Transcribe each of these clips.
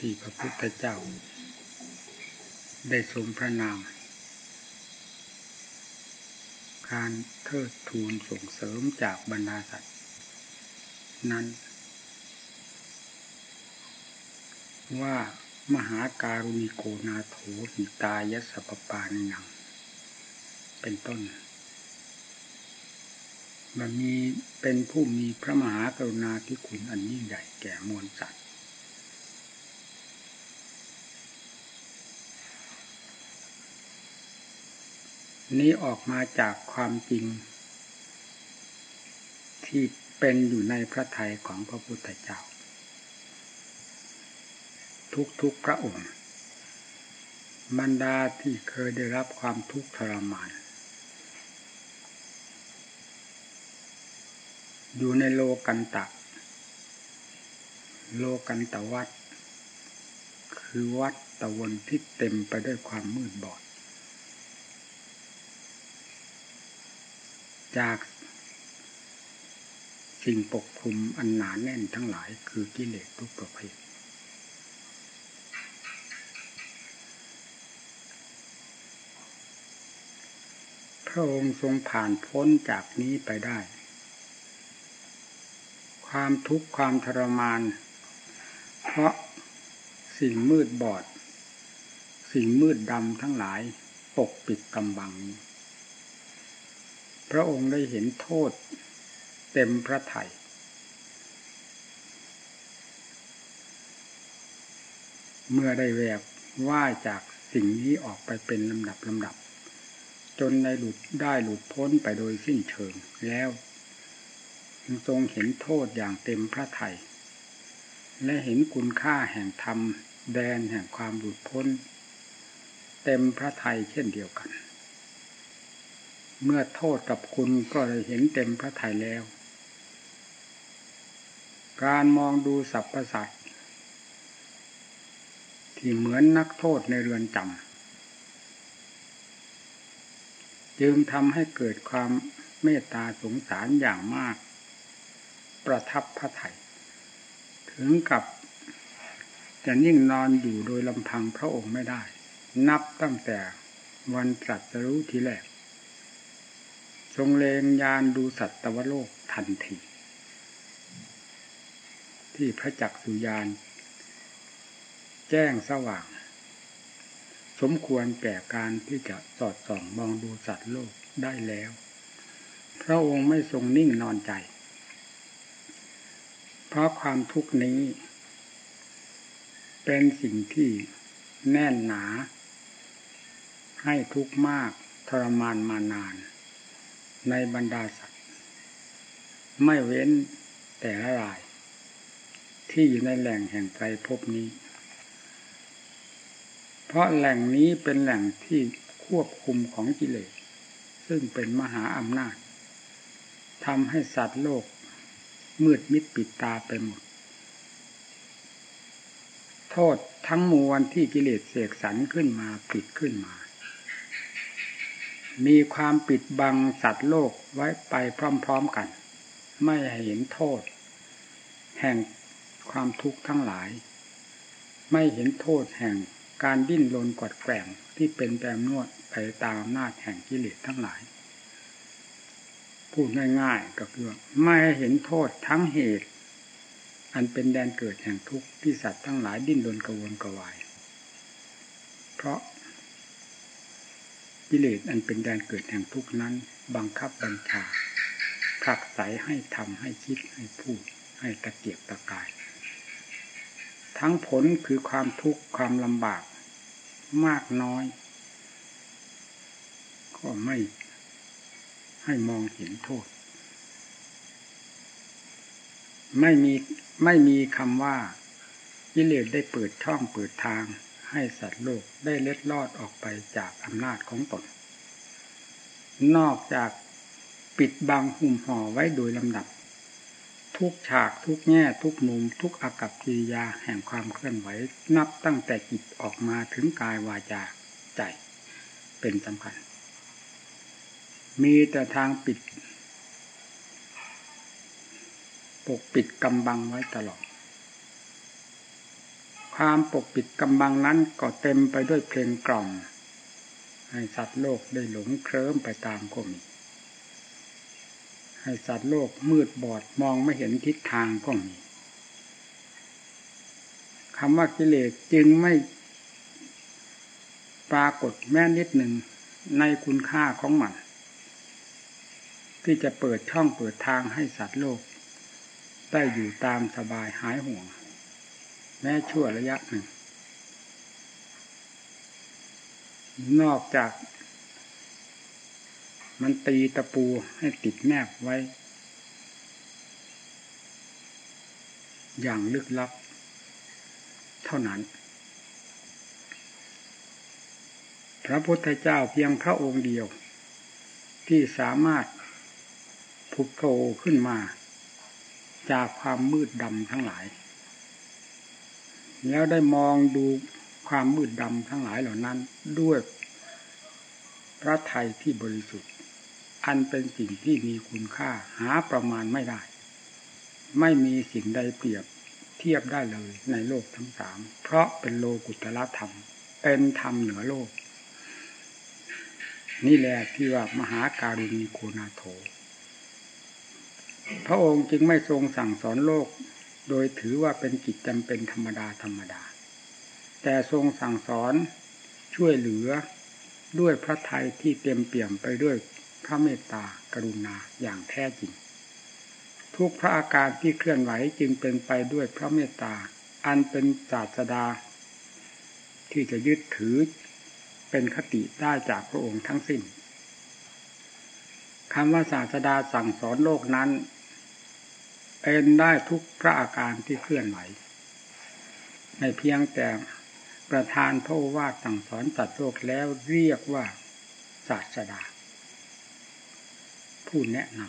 ที่พระพุทธเจ้า ได้ทรงพระนาม การเทิดทูนส่งเสริมจากบรรดาสัตว์ นั้น ว่ามหาการุณิโกนาโถหิตายสปปานินังเป็นต้น มันมีเป็นผู้มีพระมหากรุณาธิคุณอันยิ่งใหญ่แก่มวลสัตว์ นี้ออกมาจากความจริง ที่เป็นอยู่ในพระทัยของพระพุทธเจ้า ทุกๆพระองค์บรรดาที่เคยได้รับความทุกข์ทรมาน อยู่ในโลกันตะ โลกันตะวัฏคือวัดตะวันที่เต็มไปด้วยความมืดบอด จากสิ่งปกคลุมอันหนาแน่นทั้งหลายคือกิเลสทุกประเภท พระองค์ทรงผ่านพ้นจากนี้ไปได้ ความทุกข์ความทรมาน เพราะสิ่งมืดบอด สิ่งมืดดำทั้งหลายปกปิดกำบัง พระองค์ได้เห็นโทษเต็มพระไถยเมื่อได้แวกว่าจากสิ่งนี้ออกไปเป็นลำดับลำดับ จนได้หลุดได้หลุดพ้นไปโดยสิ้นเชิงแล้วทรงเห็นโทษอย่างเต็มพระไถยและเห็นคุณค่าแห่งธรรม แดนแห่งความหลุดพ้น เต็มพระไทยเช่นเดียวกัน เมื่อโทษกับคุณก็ได้เห็นเต็มพระไทยแล้ว การมองดูสรรพสัตว์ที่เหมือนนักโทษในเรือนจำจึงทำให้เกิดความเมตตาสงสารอย่างมาก ประทับพระไทยถึงกับจะนิ่งนอนอยู่โดยลำพังพระองค์ไม่ได้ นับตั้งแต่วันตรัสรู้ทีแรก รงเลงยานดูสัตวโลกทันที ที่พระจักสุยาน แจ้งสว่าง สมควรแก่การที่จะสอดส่องมองดูสัตว์โลกได้แล้ว พระองค์ไม่ทรงนิ่งนอนใจ เพราะความทุกข์นี้ เป็นสิ่งที่แน่นหนา ให้ทุกข์มากทรมานมานาน ในบรรดาสัตว์ ไม่เว้นแต่ละราย ที่อยู่ในแหล่งแห่งไตรภพนี้ เพราะแหล่งนี้เป็นแหล่งที่ควบคุมของกิเลส ซึ่งเป็นมหาอำนาจทำให้สัตว์โลก มืดมิดปิดตาไปหมด โทษทั้งมวลที่กิเลสเสกสรรขึ้นมาปิดขึ้นมา มีความปิดบังสัตว์โลกไว้ไปพร้อมๆกัน ไม่เห็นโทษ แห่งความทุกข์ทั้งหลาย ไม่เห็นโทษแห่งการดิ้นรนกดแกงที่เป็นแปมนวดไปตามอำนาจแห่งกิเลสทั้งหลาย พูดง่ายๆก็คือไม่เห็นโทษทั้งเหตุ อันเป็นแดนเกิดแห่งทุกข์ที่สัตว์ทั้งหลายดิ้นรนกระวนกระวาย เพราะ กิเลสอันเป็นแดนเกิดแห่งทุกข์นั้น บังคับบัญชาผลักไสให้ทำให้คิดให้พูด ให้ตะเกียบตะกาย ทั้งผลคือความทุกข์ความลำบาก มากน้อย ก็ไม่ให้มองเห็นโทษ ไม่มีไม่มีคำว่ากิเลสได้เปิดช่องเปิดทาง ให้สัตว์โลกได้เล็ดลอดออกไปจากอำนาจของตน นอกจากปิดบังหุ่มห่อไว้โดยลำดับ ทุกฉากทุกแง่ทุกมุม ทุกอากับกิริยาแห่งความเคลื่อนไหวนับตั้งแต่จิตออกมาถึงกายวาจาใจเป็นสำคัญ มีแต่ทางปิด ปกปิดกำบังไว้ตลอด ความปกปิดกำบังนั้นก็เต็มไปด้วยเพลงกล่อม ให้สัตว์โลกได้หลงเคลิ้มไปตามก็มี ให้สัตว์โลกมืดบอดมองไม่เห็นทิศทางก็มีคำว่ากิเลสจึงไม่ปรากฏแม้นิดหนึ่งในคุณค่าของมัน ที่จะเปิดช่องเปิดทางให้สัตว์โลก ได้อยู่ตามสบายหายห่วง แม้ชั่วระยะหนึ่ง นอกจาก มันตีตะปูให้ติดแนบไว้ อย่างลึกลับ เท่านั้น พระพุทธเจ้าเพียงพระองค์เดียว ที่สามารถผุดโผล่ขึ้นมา จากความมืดดำทั้งหลาย แล้วได้มองดูความมืดดำทั้งหลายเหล่านั้น ด้วยพระไทยที่บริสุทธิ์ อันเป็นสิ่งที่มีคุณค่าหาประมาณไม่ได้ ไม่มีสิ่งใดเปรียบเทียบได้เลยในโลกทั้งสาม เพราะเป็นโลกุตละธรรม เป็นธรรมเหนือโลก นี่แหละที่ว่ามหาการุณีโคนาโถ พระองค์จึงไม่ทรงสั่งสอนโลก โดยถือว่าเป็นกิจจำเป็นธรรมดาธรรมดา แต่ทรงสั่งสอนช่วยเหลือด้วยพระทัยที่เต็มเปี่ยมไปด้วยพระเมตตากรุณาอย่างแท้จริง ทุกพระอาการที่เคลื่อนไหวจึงเป็นไปด้วยพระเมตตา อันเป็นศาสดา ที่จะยึดถือเป็นคติได้จากพระองค์ทั้งสิ้นคำว่าศาสดาสั่งสอนโลกนั้น เป็นได้ทุกพระอาการที่เคลื่อนไหวในเพียงแต่ประธานพระวาทสั่งสอนตัดโลกแล้วเรียกว่าศาสดา ผู้แนะน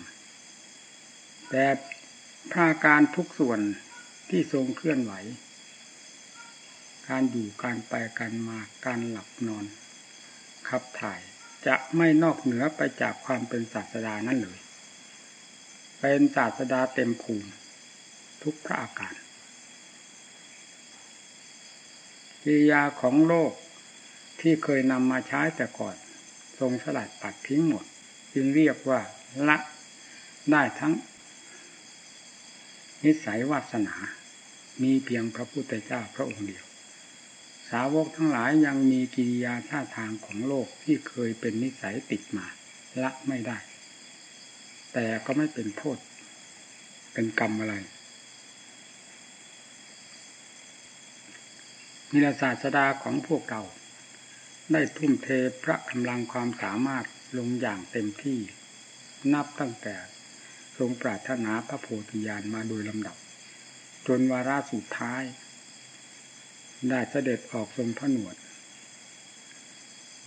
ำแต่พระการทุกส่วนที่ทรงเคลื่อนไหว การอยู่การไปการมาการหลับนอนขับถ่ายจะไม่นอกเหนือไปจากความเป็นศาสดานั่นเลย เป็นศาสดาเต็มภูมิทุกพระอาการกิริยาของโลกที่เคยนำมาใช้แต่ก่อน ทรงสลัดปัดทิ้งหมด จึงเรียกว่าละได้ทั้ง นิสัยวาสนา มีเพียงพระพุทธเจ้าพระองค์เดียว สาวกทั้งหลายยังมีกิริยาท่าทางของโลกที่เคยเป็นนิสัยติดมา ละไม่ได้ แต่ก็ไม่เป็นโทษ เป็นกรรมอะไรนิรศาสดาของพวกเราได้ทุ่มเทพระกำลังความสามารถลงอย่างเต็มที่ นับตั้งแต่ทรงปรารถนาพระโพธิญาณมาโดยลำดับ จนวาระสุดท้าย ได้เสด็จออกทรงพระหนวด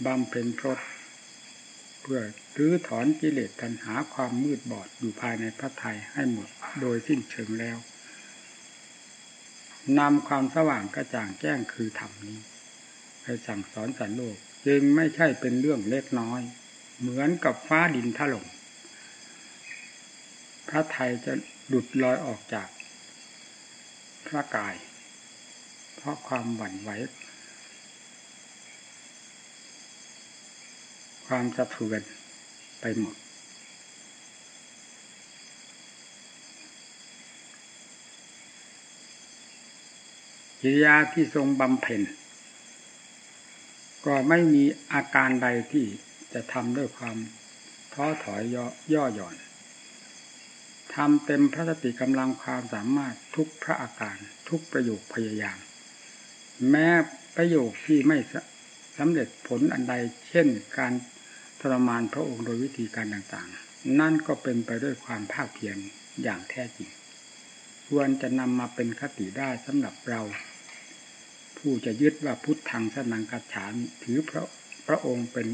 บำเพ็ญพรต เพื่อรื้อถอนกิเลสตัณหาความมืดบอดอยู่ภายในพระไทยให้หมดโดยสิ้นเชิงแล้วนำความสว่างกระจ่างแจ้งคือธรรมนี้ไปสั่งสอนสันโลก จึงไม่ใช่เป็นเรื่องเล็กน้อย เหมือนกับฟ้าดินถล่มพระไทยจะหลุดลอยออกจากพระกาย เพราะความหวั่นไหว ความสะเทือนไปหมด กิริยาที่ทรงบำเพ็ญ ก็ไม่มีอาการใดที่จะทำด้วยความท้อถอยย่อหย่อนทำเต็มพระสติกำลังความสามารถทุกพระอาการทุกประโยคพยายาม แม้ประโยคที่ไม่สำเร็จผลอันใด เช่น การ รมานพระองค์โดยวิธีการต่างๆ นั่นก็เป็นไปด้วยความภาคเพียรอย่างแท้จริง ควรจะนำมาเป็นคติได้สำหรับเรา ผู้จะยึดว่าพุทธังสนังกัจฉานถือพระพระองค์เป็น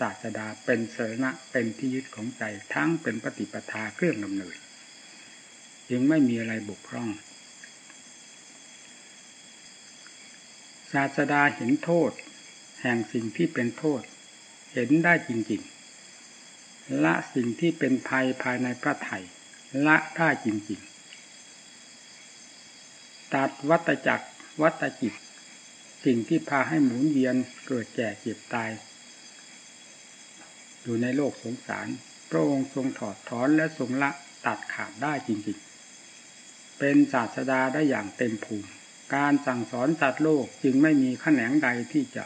ศาสดาเป็นเสนาเป็นที่ยึดของใจทั้งเป็นปฏิปทาเครื่องดำเนินยังไม่มีอะไรบกพร่อง ศาสดาเห็นโทษ แห่งสิ่งที่เป็นโทษ เห็นได้จริง ๆ ละสิ่งที่เป็นภัยภายในพระไถ่ละได้จริง ๆ ตัดวัตจักรวัตจิต สิ่งที่พาให้หมุนเวียนเกิดแก่เจ็บตาย อยู่ในโลกสงสาร พระองค์ทรงถอดถอนและทรงละตัดขาดได้จริง ๆ เป็นศาสดาได้อย่างเต็มภูมิ การสั่งสอนสัตว์โลกจึงไม่มีขแขนงใดที่จะ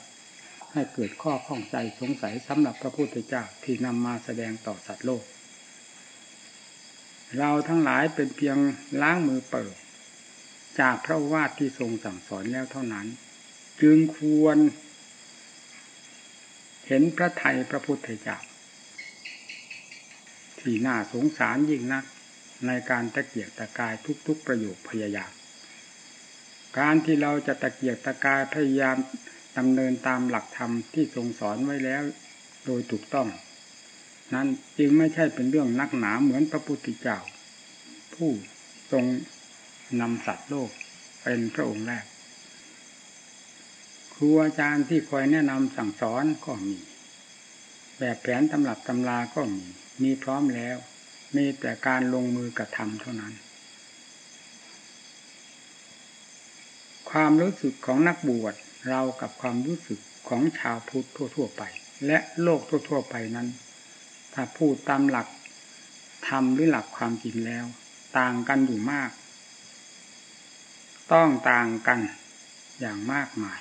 ให้เกิดข้อข้องใจสงสัยสำหรับพระพุทธเจ้าที่นำมาแสดงต่อสัตว์โลก เราทั้งหลายเป็นเพียงล้างมือเปิด จากพระวาทที่ทรงสั่งสอนแล้วเท่านั้น จึงควร เห็นพระไทยพระพุทธเจ้าที่น่าสงสารยิ่งนักในการตะเกียกตะกายทุกๆประโยคพยายาม การที่เราจะตะเกียกตะกายพยายาม ดำเนินตามหลักธรรมที่ทรงสอนไว้แล้ว โดยถูกต้อง นั้นจึงไม่ใช่เป็นเรื่องนักหนาเหมือนพระพุทธเจ้า ผู้ทรงนำสัตว์โลกเป็นพระองค์แรก ครูอาจารย์ที่คอยแนะนำสั่งสอนก็มี แบบแผนตำรับตำราก็มี มีพร้อมแล้ว มีแต่การลงมือกระทำเท่านั้น ความรู้สึกของนักบวช เรากับความรู้สึกของชาวพุทธทั่ว ๆ ไป และโลกทั่ว ๆ ไปนั้น ถ้าพูดตามหลักธรรมหรือหลักความจริงแล้ว ต่างกันอยู่มาก ต้องต่างกันอย่างมากมาย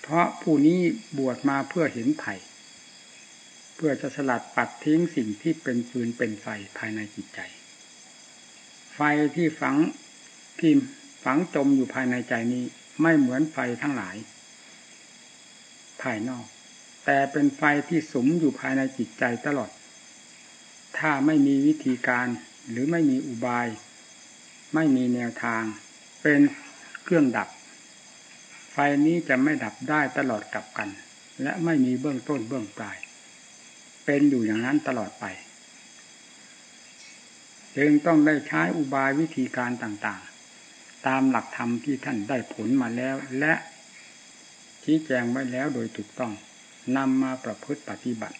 เพราะผู้นี้บวชมาเพื่อเห็นไผ่เพื่อจะสลัดปัดทิ้งสิ่งที่เป็นฟืนเป็นไฟภายในจิตใจ ไฟที่ฝังที่ฝังจมอยู่ภายในใจนี้ ไม่เหมือนไฟทั้งหลาย ภายนอก แต่เป็นไฟที่สมอยู่ภายในจิตใจตลอด ถ้าไม่มีวิธีการหรือไม่มีอุบาย ไม่มีแนวทาง เป็นเครื่องดับ ไฟนี้จะไม่ดับได้ตลอดกับกัน และไม่มีเบื้องต้นเบื้องปลาย เป็นอยู่อย่างนั้นตลอดไป จึงต้องได้ใช้อุบายวิธีการต่างๆ ตามหลักธรรมที่ท่านได้ผลมาแล้ว และชี้แจงไว้แล้วโดยถูกต้องนำมาประพฤติปฏิบัติ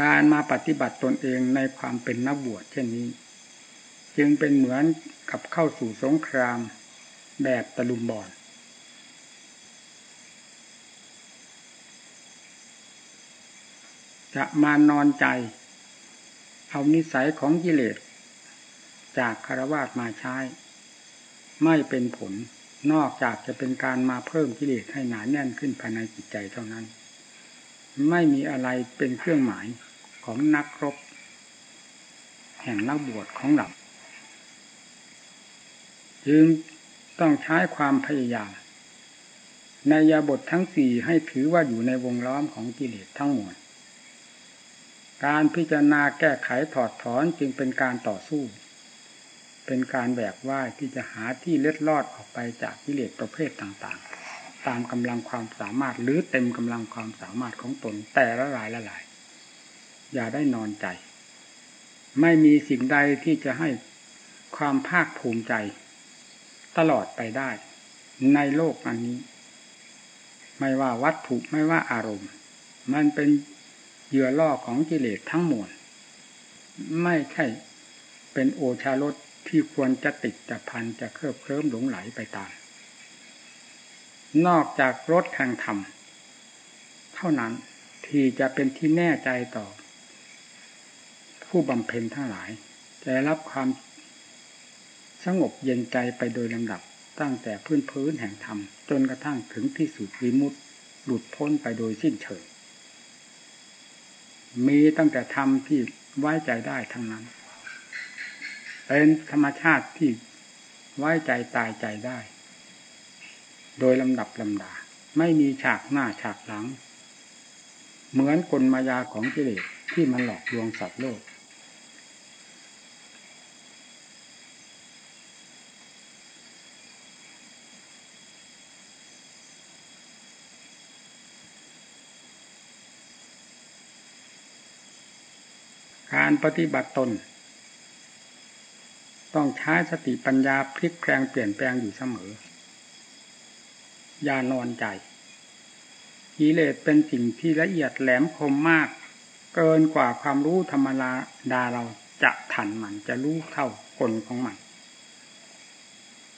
การมาปฏิบัติตนเองในความเป็นนักบวชเช่นนี้ จึงเป็นเหมือนกับเข้าสู่สงครามแบบตะลุมบอลจะมานอนใจ เอานิสัยของกิเลสจากคารวะมาใช้ ไม่เป็นผลนอกจากจะเป็นการมาเพิ่มกิเลสให้หนาแน่นขึ้นภายในจิตใจเท่านั้น ไม่มีอะไรเป็นเครื่องหมายของนักรบ แห่งนักบวชของเราจึงต้องใช้ความพยายามในยาบททั้งสี่ให้ถือว่าอยู่ในวงล้อมของกิเลสทั้งหมด การพิจารณาแก้ไขถอดถอนจึงเป็นการต่อสู้ เป็นการแบกว่าที่จะหาที่เล็ดลอดออกไปจากกิเลสประเภทต่างๆ ตามกำลังความสามารถหรือเต็มกำลังความสามารถของตนแต่ละหลายละหลาย อย่าได้นอนใจ ไม่มีสิ่งใดที่จะให้ความภาคภูมิใจ ตลอดไปได้ ในโลกอันนี้ ไม่ว่าวัตถุไม่ว่าอารมณ์ มันเป็น เหยื่อล่อของกิเลสทั้งมวลไม่ใช่เป็นโอชารสที่ควรจะติดจะพันจะเคลิบเคลิ้มหลงไหลไปตาม นอกจากรถแห่งธรรม เท่านั้นที่จะเป็นที่แน่ใจต่อ ผู้บำเพ็ญทั้งหลาย จะรับความสงบเย็นใจไปโดยลำดับตั้งแต่พื้นพื้นแห่งธรรม จนกระทั่งถึงที่สุดวิมุตติหลุดพ้นไปโดยสิ้นเชิง มีตั้งแต่ธรรมที่ไว้ใจได้ทั้งนั้น เป็นธรรมชาติที่ไว้ใจตายใจได้ โดยลำดับลำดา ไม่มีฉากหน้าฉากหลัง เหมือนกลมายาของกิเลสที่มันหลอกลวงสัตว์โลก การปฏิบัติตน ต้องใช้สติปัญญาพลิกแปลงเปลี่ยนแปลงอยู่เสมอ อย่านอนใจกิเลสเป็นสิ่งที่ละเอียดแหลมคมมาก เกินกว่าความรู้ธรรมดาเราจะทันมันจะรู้เท่ากลของมัน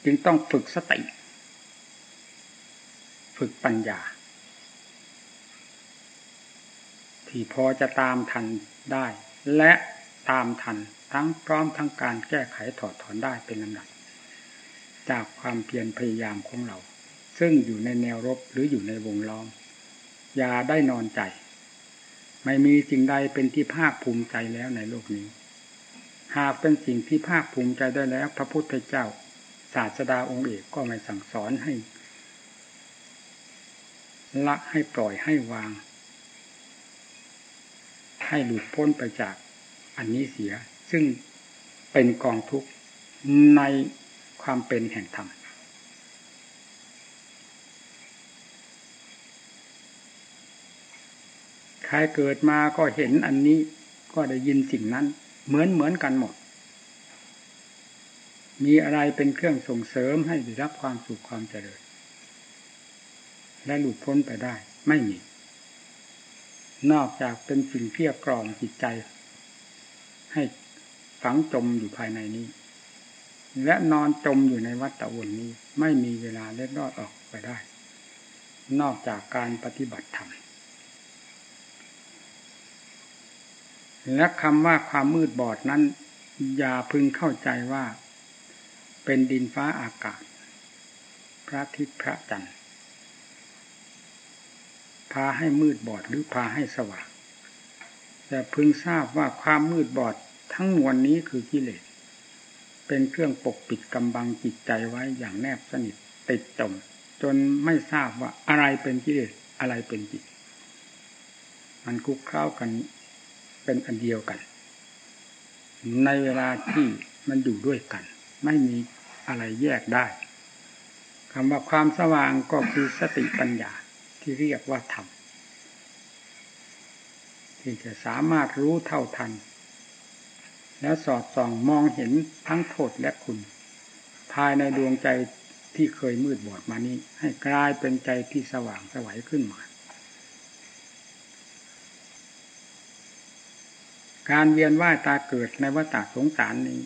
จึงต้องฝึกสติ ฝึกปัญญา ที่พอจะตามทันได้ และตามทันทั้งพร้อมทั้งการแก้ไขถอดถอนได้เป็นลำดับจากความเพียรพยายามของเรา ซึ่งอยู่ในแนวรบหรืออยู่ในวงล้อมอย่าได้นอนใจ ไม่มีสิ่งใดเป็นที่ภาคภูมิใจแล้วในโลกนี้ หากเป็นสิ่งที่ภาคภูมิใจได้แล้ว พระพุทธเจ้า ศาสดาองค์เอกก็ไม่สั่งสอนให้ละให้ปล่อยให้วาง ให้หลุดพ้นไปจากอันนี้เสีย ซึ่งเป็นกองทุกข์ในความเป็นแห่งธรรมใครเกิดมาก็เห็นอันนี้ก็ได้ยินสิ่งนั้น เหมือนเหมือนกันหมด มีอะไรเป็นเครื่องส่งเสริมให้ได้รับความสุขความเจริญ และหลุดพ้นไปได้ไม่มี นอกจากเป็นสิ่งเพียกกล่อมจิตใจ ให้ฝังจมอยู่ภายในนี้ และนอนจมอยู่ในวัฏฏวนนี้ ไม่มีเวลาเล็ดรอดออกไปได้ นอกจากการปฏิบัติธรรมและคำว่าความมืดบอดนั้น อย่าพึงเข้าใจว่า เป็นดินฟ้าอากาศ พระอาทิตย์พระจันทร์ พาให้มืดบอดหรือพาให้สว่าง แต่พึงทราบว่าความมืดบอดทั้งมวลนี้คือกิเลส เป็นเครื่องปกปิดกำบังจิตใจไว้อย่างแนบสนิทติดจมจนไม่ทราบว่าอะไรเป็นกิเลสอะไรเป็นจิต มันคุกเข้ากันเป็นอันเดียวกัน ในเวลาที่มันอยู่ด้วยกัน ไม่มีอะไรแยกได้คำว่าความสว่างก็คือสติปัญญา ที่เรียกว่าธรรมที่จะสามารถรู้เท่าทัน แล้วสอดส่องมองเห็นทั้งโทษและคุณ ภายในดวงใจที่เคยมืดบอดมานี้ ให้กลายเป็นใจที่สว่างสวัยขึ้นมา การเวียนว่ายตาเกิดในวัฏสงสารนี้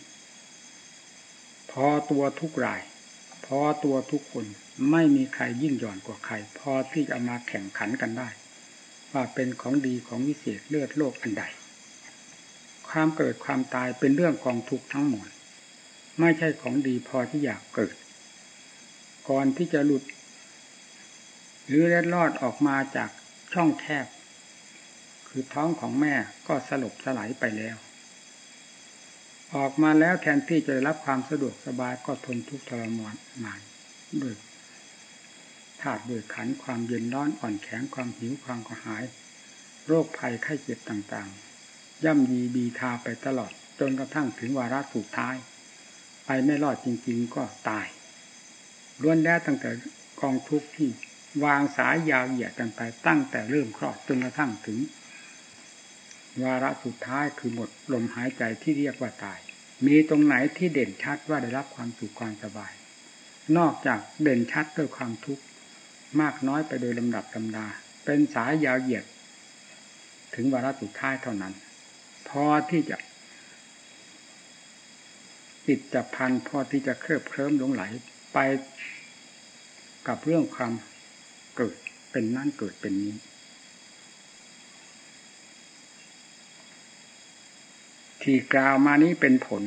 พอตัวทุกราย พอตัวทุกคน ไม่มีใครยิ่งหย่อนกว่าใคร พอที่จะมาแข่งขันกันได้ ว่าเป็นของดีของวิเศษเลือดโลกอันใด ความเกิดความตายเป็นเรื่องกองทุกข์ทั้งหมด ไม่ใช่ของดีพอที่อยากเกิด ก่อนที่จะหลุด หรือเล็ดลอดออกมาจากช่องแคบ คือท้องของแม่ก็สลบสลายไปแล้ว ออกมาแล้วแทนที่จะรับความสะดวกสบายก็ทนทุกข์ทรมานมาด้วย ธาตุด้วยขันความเย็นร้อนอ่อนแข็งความหิวความกระหาย โรคภัยไข้เจ็บต่างๆ ย่ำยีบีทาไปตลอด จนกระทั่งถึงวาระสุดท้าย ไปไม่รอดจริง ๆ ก็ตายล้วนแล้วตั้งแต่กองทุกข์ที่วางสายยาวเหยียดกันไปตั้งแต่เริ่มคลอดจนกระทั่งถึง วาระสุดท้ายคือหมดลมหายใจที่เรียกว่าตาย มีตรงไหนที่เด่นชัดว่าได้รับความสุขความสบาย นอกจากเด่นชัดด้วยความทุกข์ มากน้อยไปโดยลำดับลำดา เป็นสายยาวเหยียด ถึงวาระสุดท้ายเท่านั้น พอที่จะติดจับพันพอที่จะเคลิบเคลิ้มหลงไหลไปกับเรื่องความเกิดเป็นนั่นเกิดเป็นนี้ ที่กล่าวมานี้เป็นผล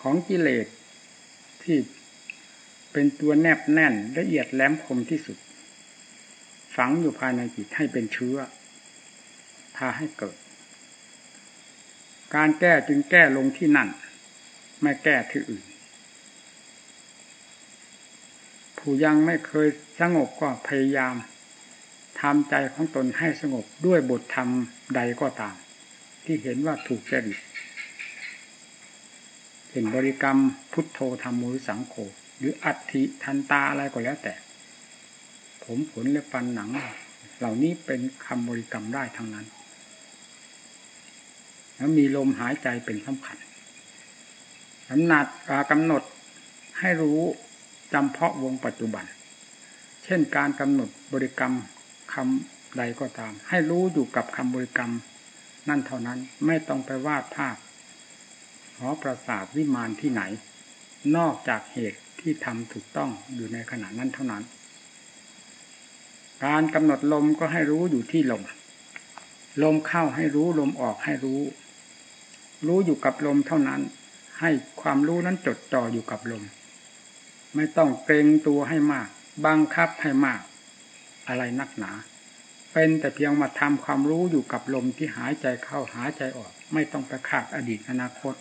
ของกิเลสที่ เป็นตัวแนบแน่นละเอียดแหลมคมที่สุด ฝังอยู่ภายในจิตให้เป็นเชื้อพาให้เกิด การแก้จึงแก้ลงที่นั่น ไม่แก้ที่อื่น ผู้ยังไม่เคยสงบก็พยายามทำใจของตนให้สงบด้วยบทธรรมใดก็ตาม ที่เห็นว่าถูกจริตเห็นบริกรรมพุทโธธรรมมุสังโฆ หรืออัติทันตาอะไรก็แล้วแต่ ผมขนและฟันหนัง เหล่านี้เป็นคำบริกรรมได้ทั้งนั้น แล้วมีลมหายใจเป็นสำคัญกำหนัดกำหนดให้รู้จำเพาะวงปัจจุบัน เช่นการกำหนดบริกรรมคำใดก็ตาม ให้รู้อยู่กับคำบริกรรมนั่นเท่านั้นไม่ต้องไปวาดภาพหอประสาทวิมานที่ไหน นอกจากเหตุที่ทำถูกต้องอยู่ในขณะนั้นเท่านั้น การกำหนดลมก็ให้รู้อยู่ที่ลม ลมเข้าให้รู้ลมออกให้รู้ รู้อยู่กับลมเท่านั้น ให้ความรู้นั้นจดจ่ออยู่กับลม ไม่ต้องเกรงตัวให้มาก บังคับให้มาก อะไรนักหนา เป็นแต่เพียงมาทำความรู้อยู่กับลมที่หายใจเข้าหายใจออก ไม่ต้องไปขาดอดีตอนาคต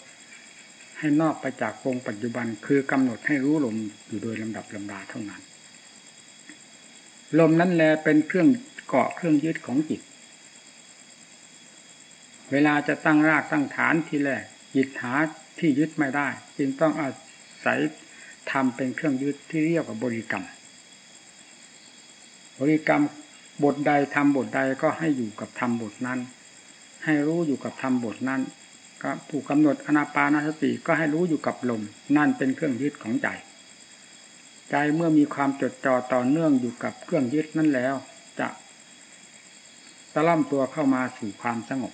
ให้นอกไปจากวงปัจจุบันคือกำหนดให้รู้ลมอยู่โดยลำดับลำดาเท่านั้น ลมนั้นแลเป็นเครื่องเกาะเครื่องยึดของจิต เวลาจะตั้งรากตั้งฐานทีแรกจิตหาที่ยึดไม่ได้ จึงต้องอาศัยทำเป็นเครื่องยึดที่เรียกว่าบริกรรม บริกรรมบทใดทำบทใดก็ให้อยู่กับทำบทนั้น ให้รู้อยู่กับทำบทนั้น ผู้กำหนดอนาปานสติก็ให้รู้อยู่กับลม นั่นเป็นเครื่องยึดของใจ ใจเมื่อมีความจดจ่อต่อเนื่องอยู่กับเครื่องยึดนั่นแล้ว จะตะล่อมตัวเข้ามาสู่ความสงบ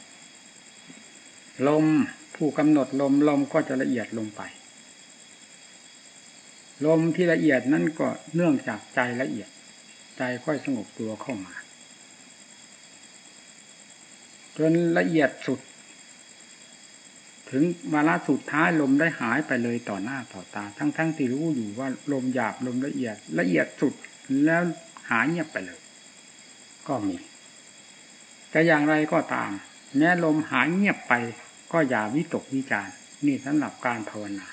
ลมผู้กำหนดลมลมก็จะละเอียดลงไป ลมที่ละเอียดนั่นก็เนื่องจากใจละเอียด ใจค่อยสงบตัวเข้ามา จนละเอียดสุด ถึงวาระสุดท้ายลมได้หายไปเลยต่อหน้าต่อตา ทั้งๆทที่รู้อยู่ว่าลมหยาบลมละเอียด ละเอียดสุดแล้วหายเงียบไปเลย ก็มีแต่อย่างไรก็ตาม แม้ลมหายเงียบไป ก็อย่าวิตกวิจารนี่สำหรับการภาวนา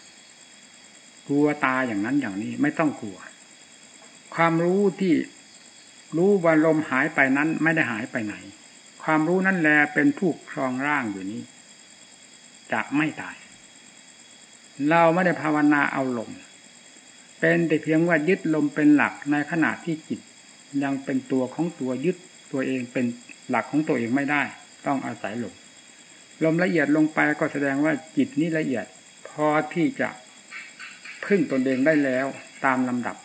กลัวตาอย่างนั้นอย่างนี้ไม่ต้องกลัว ความรู้ที่รู้ว่าลมหายไปนั้นไม่ได้หายไปไหน ความรู้นั่นแลเป็นผู้ครองร่างอยู่นี้ จะไม่ตาย เราไม่ได้ภาวนาเอาลม เป็นแต่เพียงว่ายึดลมเป็นหลักในขณะที่จิต ยังเป็นตัวของตัวยึดตัวเองเป็นหลักของตัวเองไม่ได้ ต้องอาศัยลมลมละเอียดลงไปก็แสดงว่าจิตนี้ละเอียด พอที่จะพึ่งตนเองได้แล้วตามลำดับ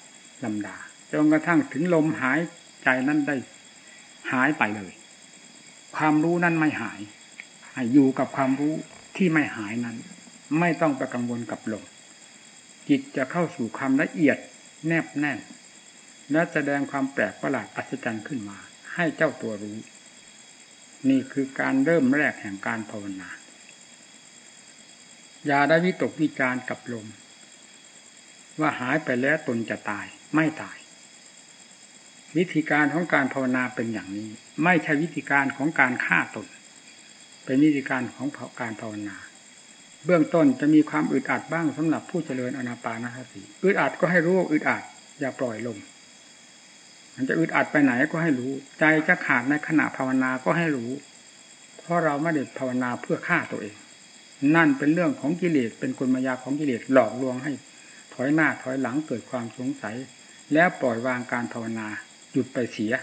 ลำดาจนกระทั่งถึงลมหายใจนั้นได้หายไปเลย ความรู้นั้นไม่หายอยู่กับความรู้ ที่ไม่หายนั้น ไม่ต้องไปกังวลกับลมจิตจะเข้าสู่ความละเอียดแนบแน่น และแสดงความแปลกประหลาดอัศจรรย์ขึ้นมา ให้เจ้าตัวรู้ นี่คือการเริ่มแรกแห่งการภาวนาอย่าได้วิตกวิจารกับลม ว่าหายไปแล้วตนจะตายไม่ตาย วิธีการของการภาวนาเป็นอย่างนี้ ไม่ใช่วิธีการของการฆ่าตน เป็นวิธีการของการภาวนา เบื้องต้นจะมีความอึดอัดบ้างสำหรับผู้เจริญอนาปานสติอึดอัดก็ให้รู้อึดอัด อย่าปล่อยลงมันจะอึดอัดไปไหนก็ให้รู้ ใจจะขาดในขณะภาวนาก็ให้รู้ เพราะเราไม่ได้ภาวนาเพื่อฆ่าตัวเอง นั่นเป็นเรื่องของกิเลสเป็นกลมายาของกิเลสหลอกลวงให้ ถอยหน้าถอยหลังเกิดความสงสัย แล้วปล่อยวางการภาวนาหยุดไปเสีย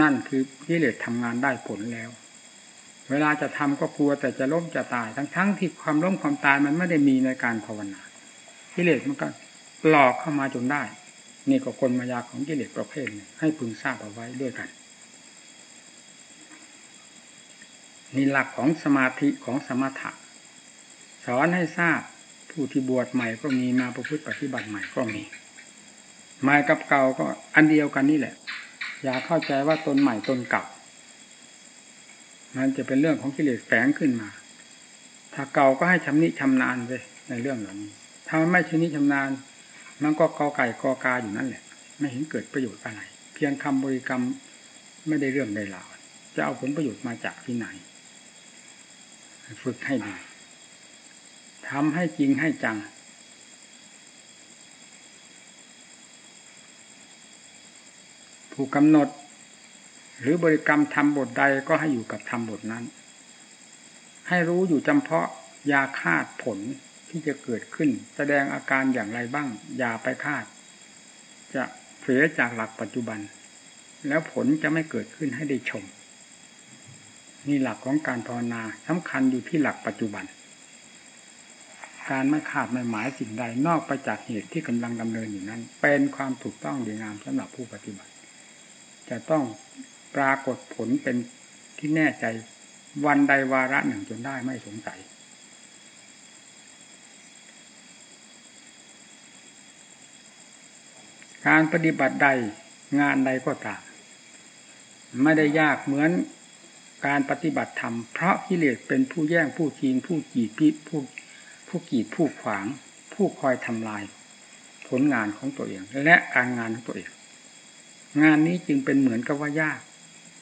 นั่นคือกิเลสทำงานได้ผลแล้ว เวลาจะทำก็กลัวแต่จะล้มจะตาย ทั้งทั้งที่ความล้มความตายมันไม่ได้มีในการภาวนากิเลสมันก็หลอกเข้ามาจนได้ นี่ก็คนมายาของกิเลสประเภทนี้ให้พึงทราบเอาไว้ด้วยกันนี่หลักของสมาธิของสมถะสอนให้ทราบผู้ที่บวชใหม่ก็มีมาประพฤติปฏิบัติใหม่ก็มีใหม่กับเก่าก็อันเดียวกันนี่แหละ อย่าเข้าใจว่าตนใหม่ตนเก่า มันจะเป็นเรื่องของกิเลสแฝงขึ้นมา ถ้าเก่าก็ให้ชำนิชำนาญไปในเรื่องเหล่านี้ ถ้าไม่ชำนิชำนาญ มันก็กอไก่กอกาอยู่นั่นแหละ ไม่เห็นเกิดประโยชน์อะไร เพียงคำบริกรรมไม่ได้เรื่องใดราวจะเอาผลประโยชน์มาจากที่ไหน ฝึกให้ดีทำให้จริงให้จัง ผู้กำหนด หรือบริกรรมทำบทใดก็ให้อยู่กับทำบทนั้น ให้รู้อยู่จำเพาะยาคาดผลที่จะเกิดขึ้น แสดงอาการอย่างไรบ้าง อย่าไปคาด จะเสียจากหลักปัจจุบัน แล้วผลจะไม่เกิดขึ้นให้ได้ชม นี่หลักของการภาวนาสำคัญอยู่ที่หลักปัจจุบัน การไม่ขาดไม่หมายสิ่งใดนอกไปจากเหตุที่กำลังดำเนินอยู่นั้น เป็นความถูกต้องดีงามสำหรับผู้ปฏิบัติ จะต้อง ปรากฏผลเป็นที่แน่ใจวันใดวาระหนึ่งจนได้ไม่สงสัย การปฏิบัติใดงานใดก็ตามไม่ได้ยากเหมือนการปฏิบัติธรรมเพราะกิเลสเป็นผู้แย่งผู้ชิงผู้กีดผู้ผู้กีดผู้ขวาง ผู้คอยทำลาย ผลงานของตัวเอง และการงานของตัวเอง งานนี้จึงเป็นเหมือนกับว่ายาก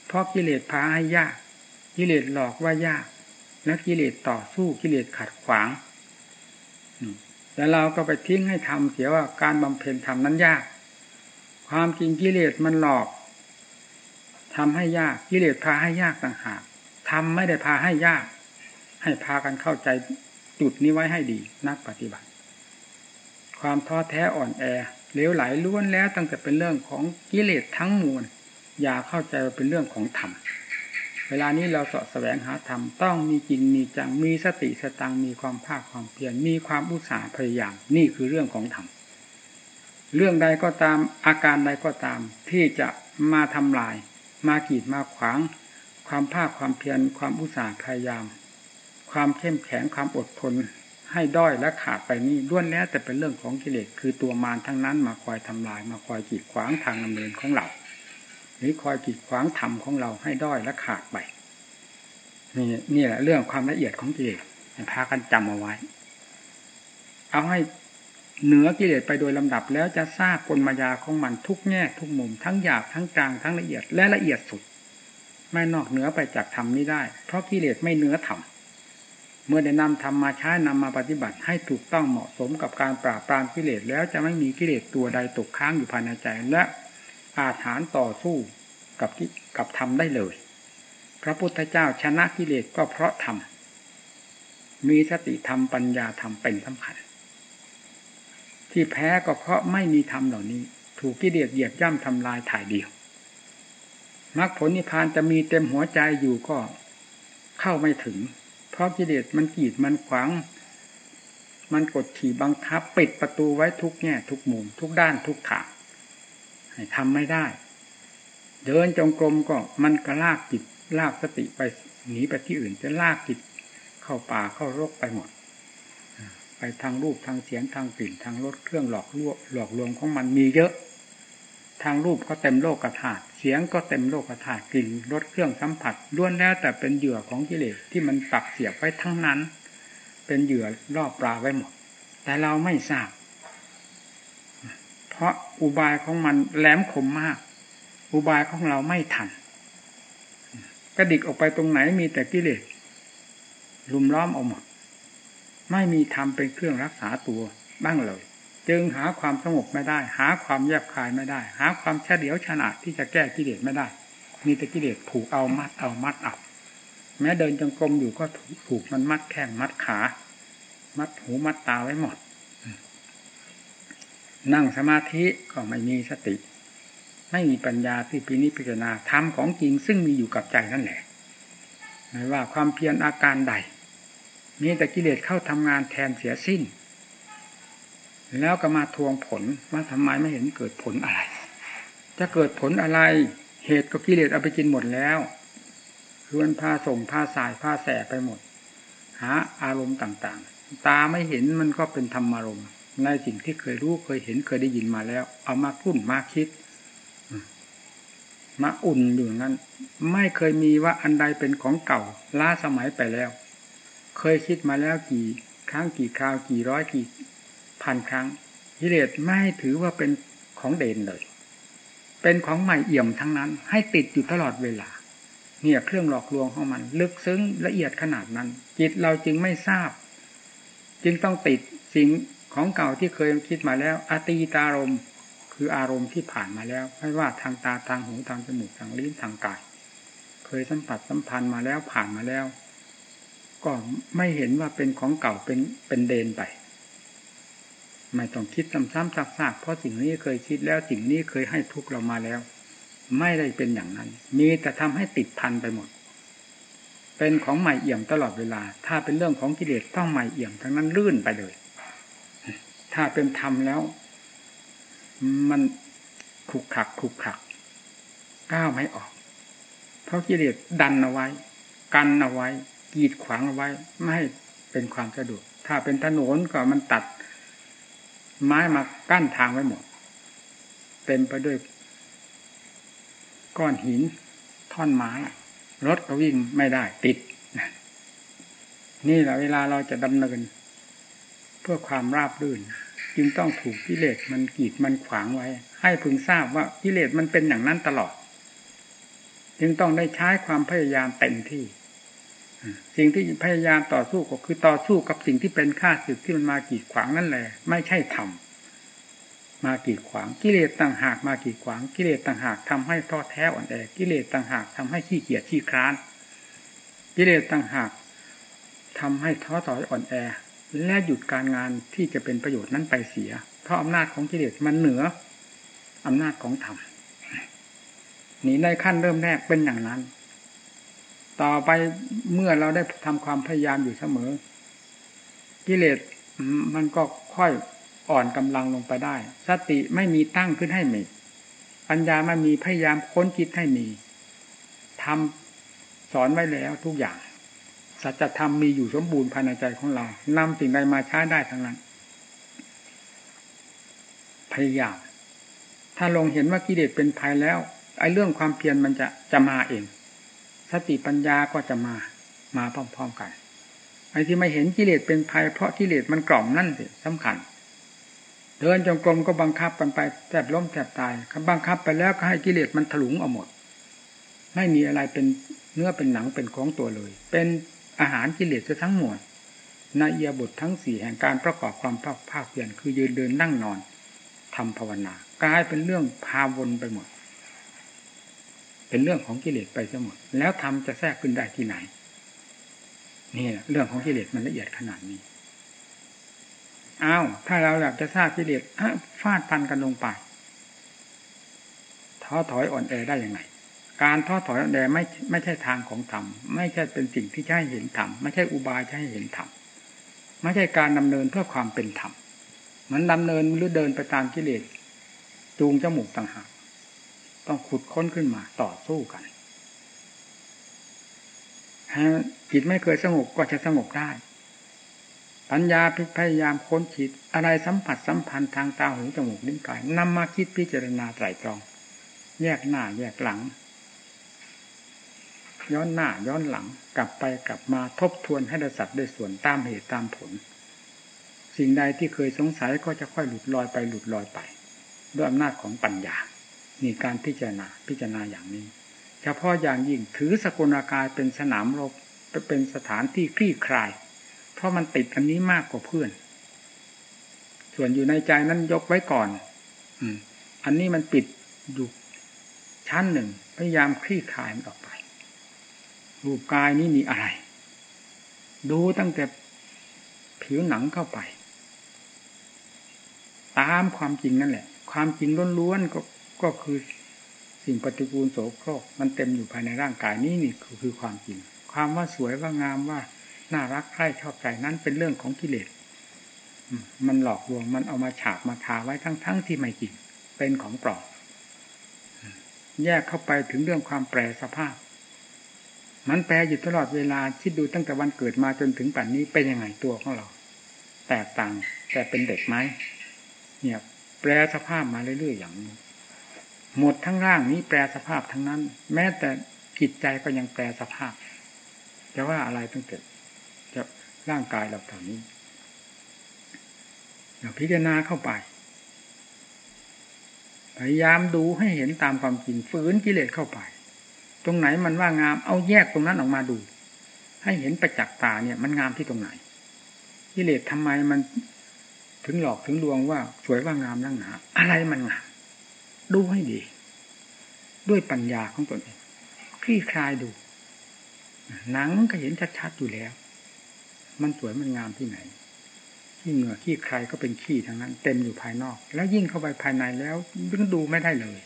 เพราะกิเลสพาให้ยาก กิเลสหลอกว่ายาก และกิเลสต่อสู้กิเลสขัดขวางแต่เราก็ไปทิ้งให้ทำเสียว่าการบำเพ็ญธรรมนั้นยาก ความจริงกิเลสมันหลอกทำให้ยากกิเลสพาให้ยากต่างหากทำไม่ได้พาให้ยาก ให้พากันเข้าใจจุดนี้ไว้ให้ดีนักปฏิบัติ ความท้อแท้อ่อนแอเลวไหลล้วนแล้วตั้งแต่เป็นเรื่องของกิเลสทั้งมวล อย่าเข้าใจว่าเป็นเรื่องของธรรมเวลานี้เราสาะแสวงหาธรรมต้องมีจริงมีจังมีสติสตังมีความภาคความเพียรมีความอุตสาห์พยายามนี่คือเรื่องของธรรมเรื่องใดก็ตามอาการใดก็ตาม ที่จะมาทำลาย มากีดมาขวาง ความภาคความเพียรความอุตสาห์พยายาม ความเข้มแข็งความอดทน ให้ด้อยและขาดไปนี่ล้วนแล้วแต่เป็นเรื่องของกิเลสคือตัวมารทั้งนั้นมาคอยทำลาย มาคอยกีดขวางทางดำเนินของเรา หรือคอยกีดขวางธรรมของเราให้ด้อยและขาดไป นี่นี่แหละเรื่องความละเอียดของกิเลสพากันจำเอาไว้ เอาให้เหนือกิเลสไปโดยลำดับแล้วจะทราบกลมายาของมันทุกแง่ทุกมุม ทั้งหยาบทั้งกลางทั้งละเอียดและละเอียดสุด ไม่นอกเหนือไปจากธรรมนี้ได้ เพราะกิเลสไม่เนื้อธรรมเมื่อได้นำธรรมมาใช้นำมาปฏิบัติให้ถูกต้องเหมาะสมกับการปราบปรามกิเลสแล้วจะไม่มีกิเลสตัวใดตกค้างอยู่ภายในใจและ อาถานต่อสู้กับกับธรรมได้เลย พระพุทธเจ้าชนะกิเลสก็เพราะธรรม มีสติธรรมปัญญาธรรมเป็นสำคัญ ที่แพ้ก็เพราะไม่มีธรรมเหล่านี้ ถูกกิเลสเหยียบย่ำทำลายถ่ายเดียวมรรคผลนิพพานจะมีเต็มหัวใจอยู่ก็ เข้าไม่ถึง เพราะกิเลสมันกีดมันขวาง มันกดขี่บังคับ ปิดประตูไว้ทุกแง่ทุกมุมทุกด้านทุกทาง ทำไม่ได้ เดินจงกรมก็มันก็ลากจิตลากสติไปหนีไปที่อื่นจะลากจิตเข้าป่าเข้ารกไปหมด ไปทางรูปทางเสียงทางกลิ่นทางรสเครื่องหลอกลวงหลอกลวงของมันมีเยอะ ทางรูปก็เต็มโลกกระถาดเสียงก็เต็มโลกกระถาดกลิ่นรสเครื่องสัมผัสล้วนแล้วแต่เป็นเหยื่อของกิเลสที่มันปักเสียบไว้ทั้งนั้น เป็นเหยื่อล่อปลาไว้หมด แต่เราไม่ทราบ เพราะอุบายของมันแหลมคมมาก อุบายของเราไม่ทันกระดิกออกไปตรงไหนมีแต่กิเลสลุมล้อมเอาหมด ไม่มีธรรมเป็นเครื่องรักษาตัวบ้างเลย จึงหาความสงบไม่ได้ หาความแยบคายไม่ได้ หาความเฉลียวฉลาดที่จะแก้กิเลสไม่ได้ มีแต่กิเลสผูกเอามัดเอามัดเอาแม้เดินจงกรมอยู่ก็ถูกมันมัดแข้งมัดขา มัดหูมัดตาไว้หมด นั่งสมาธิก็ไม่มีสติ ไม่มีปัญญาที่ปีนิพิจารณาธรรมของจริงซึ่งมีอยู่กับใจนั่นแหละไม่ว่าความเพียรอาการใดมีแต่กิเลสเข้าทำงานแทนเสียสิ้น แล้วก็มาทวงผลว่าทำไมไม่เห็นเกิดผลอะไร จะเกิดผลอะไร เหตุก็กิเลสเอาไปกินหมดแล้วคือมันพาส่งพาสายพาแสไปหมด หาอารมณ์ต่างๆ ตาไม่เห็นมันก็เป็นธรรมารมณ์ ในสิ่งที่เคยรู้เคยเห็นเคยได้ยินมาแล้ว เอามาพุ่นมาคิดมาอุ่นอยู่นั้น ไม่เคยมีว่าอันใดเป็นของเก่าล้าสมัยไปแล้ว เคยคิดมาแล้วกี่ ครั้งกี่คราวกี่ร้อยกี่พันครั้งกิเลสไม่ถือว่าเป็นของเด่นเลย เป็นของใหม่เอี่ยมทั้งนั้น ให้ติดอยู่ตลอดเวลา เนี่ยเครื่องหลอกลวงของมัน ลึกซึ้งละเอียดขนาดนั้น จิตเราจึงไม่ทราบ จึงต้องติดสิ่ง ของเก่าที่เคยคิดมาแล้ว อตีตารมคืออารมณ์ที่ผ่านมาแล้ว ไม่ว่าทางตาทางหูทางจมูกทางลิ้นทางกาย เคยสัมผัสสัมพันธ์มาแล้วผ่านมาแล้ว ก็ไม่เห็นว่าเป็นของเก่าเป็นเป็นเดนไป ไม่ต้องคิดซ้ำๆซักๆเพราะสิ่งนี้เคยคิดแล้วสิ่งนี้เคยให้ทุกเรามาแล้ว ไม่ได้เป็นอย่างนั้น มีแต่ทำให้ติดพันไปหมด เป็นของใหม่เอี่ยมตลอดเวลา ถ้าเป็นเรื่องของกิเลสต้องใหม่เอี่ยมทั้งนั้นลื่นไปเลย ถ้าเป็นธรรมแล้ว มันขุกขักขุกขัก ก้าวไม่ออก เพราะกิเลสดันเอาไว้ กันเอาไว้ กีดขวางเอาไว้ ไม่ให้เป็นความสะดวก ถ้าเป็นถนนก็มันตัด ไม้มากั้นทางไว้หมดเต็มไปด้วย ก้อนหิน ท่อนไม้ รถก็วิ่งไม่ได้ติด นี่แหละเวลาเราจะดำเนิน เพื่อความราบรื่น จึงต้องถูกกิเลสมันกีดมันขวางไว้ ให้พึงทราบว่ากิเลสมันเป็นอย่างนั้นตลอด จึงต้องได้ใช้ความพยายามเต็มที่ สิ่งที่พยายามต่อสู้ก็คือต่อสู้กับสิ่งที่เป็นข้าศึกที่มันมากีดขวางนั่นแหละ ไม่ใช่ธรรมมากีดขวางกิเลสต่างหากมากีดขวางกิเลสต่างหากทำให้ท้อแท้อ่อนแอกิเลสต่างหากทำให้ขี้เกียจขี้คร้านกิเลสต่างหากทำให้ท้อถอยอ่อนแอ และหยุดการงานที่จะเป็นประโยชน์นั้นไปเสีย เพราะอำนาจของกิเลสมันเหนืออำนาจของธรรมนี่ในขั้นเริ่มแรกเป็นอย่างนั้น ต่อไปเมื่อเราได้ทำความพยายามอยู่เสมอ กิเลสมันก็ค่อยอ่อนกำลังลงไปได้ สติไม่มีตั้งขึ้นให้มี ปัญญาไม่มีพยายามค้นคิดให้มีทำสอนไว้แล้วทุกอย่าง สัจธรรมมีอยู่สมบูรณ์ภายในใจของเรานำสิ่งใดมาใช้ได้ทั้งนั้น พยายามถ้าลงเห็นว่ากิเลสเป็นภัยแล้ว ไอ้เรื่องความเพียรมันจะจะมาเอง สติปัญญาก็จะมามาพร้อมๆกันไอ้ที่ไม่เห็นกิเลสเป็นภัยเพราะกิเลสมันกล่อมนั่นสิสำคัญ เดินจงกรมก็บังคับกันไปแทบล้มแทบตายคบังคับไปแล้วก็ให้กิเลสมันถลุงเอาหมด ไม่มีอะไรเป็นเนื้อเป็นหนังเป็นของตัวเลย เป็น อาหารกิเลสทั้งหมดในเอียบททั้งสี่แห่งการประกอบความภาคภาคเพียรคือยืนเดินนั่งนอนทำภาวนากลายเป็นเรื่องพาวนไปหมด เป็นเรื่องของกิเลสไปซะหมด แล้วทำจะแทรกขึ้นได้ที่ไหนนี่เรื่องของกิเลสมันละเอียดขนาดนี้อ้าวถ้าเราอยากจะทราบกิเลสฟาดฟันกันลงไปท้อถอยอ่อนแอได้ยังไง การท้อถอยอ่อนแอไม่ไม่ใช่ทางของธรรม ไม่ใช่เป็นสิ่งที่ใช่เห็นธรรม ไม่ใช่อุบายใช่เห็นธรรม ไม่ใช่การดำเนินเพื่อความเป็นธรรม มันดำเนินหรือเดินไปตามกิเลสจูงจมูกต่างหาก ต้องขุดค้นขึ้นมาต่อสู้กันจิตไม่เคยสงบก็จะสงบได้ ปัญญาพยายามค้นคิดอะไรสัมผัสสัมพันธ์ทางตาหูจมูกลิ้นกายนำมาคิดพิจารณาไตรตรอง แยกหน้าแยกหลัง ย้อนหน้าย้อนหลังกลับไปกลับมาทบทวนให้ได้สัตว์ได้ส่วนตามเหตุตามผล สิ่งใดที่เคยสงสัยก็จะค่อยหลุดลอยไปหลุดลอยไป ด้วยอำนาจของปัญญานี่การพิจารณาพิจารณาอย่างนี้ เฉพาะอย่างยิ่งถือสกุลากายเป็นสนามรบเป็นสถานที่คลี่คลาย เพราะมันติดอันนี้มากกว่าเพื่อน ส่วนอยู่ในใจนั้นยกไว้ก่อน อืม อันนี้มันปิดอยู่ชั้นหนึ่งพยายามคลี่คลายมันออกไป รูปกายนี้มีอะไร ดูตั้งแต่ผิวหนังเข้าไป ตามความจริงนั่นแหละ ความจริงล้วนๆก็ก็คือสิ่งปฏิกูลโสโครกมันเต็มอยู่ภายในร่างกายนี้นี่คือคือความจริง ความว่าสวยว่างามว่าน่ารักใคร่ชอบใจนั้นเป็นเรื่องของกิเลสมันหลอกลวงมันเอามาฉาบมาทาไว้ทั้งๆทที่ไม่จริง เป็นของปลอมแยกเข้าไปถึงเรื่องความแปรสภาพ มันแปรอยู่ตลอดเวลาคิดดูตั้งแต่วันเกิดมาจนถึงปัจจุบันนี้เป็นยังไงตัวของเรา แตกต่างแต่เป็นเด็กไหมเนี่ยแปรสภาพมาเรื่อยๆอย่างนี้หมดทั้งร่างนี้แปลสภาพทั้งนั้น แม้แต่จิตใจก็ยังแปลสภาพ จะว่าอะไรตั้งแต่จะร่างกายเราตอนนี้อย่าพิจารณาเข้าไป พยายามดูให้เห็นตามความจริงฝืนกิเลสเข้าไป รงไหนมันว่างาม เอาแยกตรงนั้นออกมาดู ให้เห็นประจักษ์ตาเนี่ย มันงามที่ตรงไหนกิเลสทำไมมันถึงหลอกถึงลวงว่าสวยว่างามนั่งหนาอะไรมันงามดูให้ดี ด้วยปัญญาของตนเองคลี่คลายดู หนังก็เห็นชัดๆอยู่แล้ว มันสวยมันงามที่ไหนขี้เหงื่อขี้ใครก็เป็นขี้ทั้งนั้น เต็มอยู่ภายนอก แล้วยิ่งเข้าไปภายในแล้วดึงดูไม่ได้เลย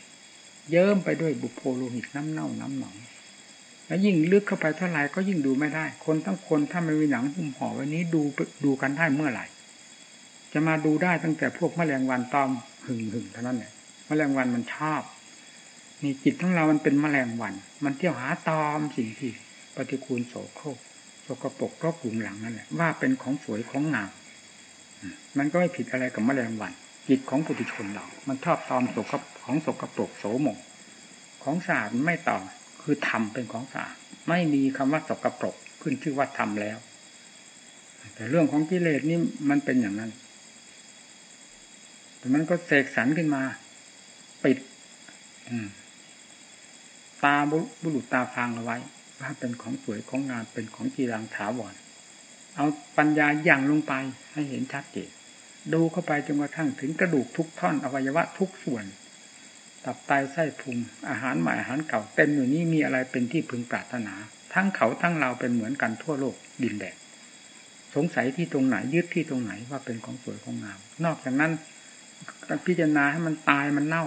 เยิ้มไปด้วยบุโพโลหิตน้ำเน่าน้ำหนองแล้วยิ่งลึกเข้าไปเท่าไหร่ก็ยิ่งดูไม่ได้ คนทั้งคนถ้าไม่มีหนังหุ้มห่อไว้นี้ดูดูกันได้เมื่อไหร่ จะมาดูได้ตั้งแต่พวกแมลงวันตอมหึ่งหึ่งเท่านั้นเนี่ยแมลงวันมันชอบนี่จิตของเรามันเป็นแมลงวัน มันเที่ยวหาตอมสิ่งที่ปฏิคูลโสโครกสกปรกก็กลุ่มหลังนั่นแหละว่าเป็นของสวยของงามมันก็ไม่ผิดอะไรกับแมลงวัน จิตของปุถุชนเรา มันชอบตอมสก ของสกรปรกโสมงของสะอาดไม่ต่อคือทำเป็นของสะอาดไม่มีคำว่าสกรปรกขึ้นชื่อว่าทำแล้ว แต่เรื่องของกิเลสนี่มันเป็นอย่างนั้นแต่มันก็เสกสรรขึ้นมา ปิดตาบุรุษตาฟางเอาไว้ว่าเป็นของสวยของงามเป็นของกีรังถาวรเอาปัญญาอย่างลงไปให้เห็นชัดเจนดูเข้าไปจนกระทั่งถึงกระดูกทุกท่อนอวัยวะทุกส่วน ตับไตไส้พุงอาหารใหม่อาหารเก่าเต็มอยู่นี้มีอะไรเป็นที่พึงปรารถนา ทั้งเขาทั้งเราเป็นเหมือนกันทั่วโลกดินแดนสงสัยที่ตรงไหนยึดที่ตรงไหนว่าเป็นของสวยของงาม นอกจากนั้นพิจารณาให้มันตายมันเน่า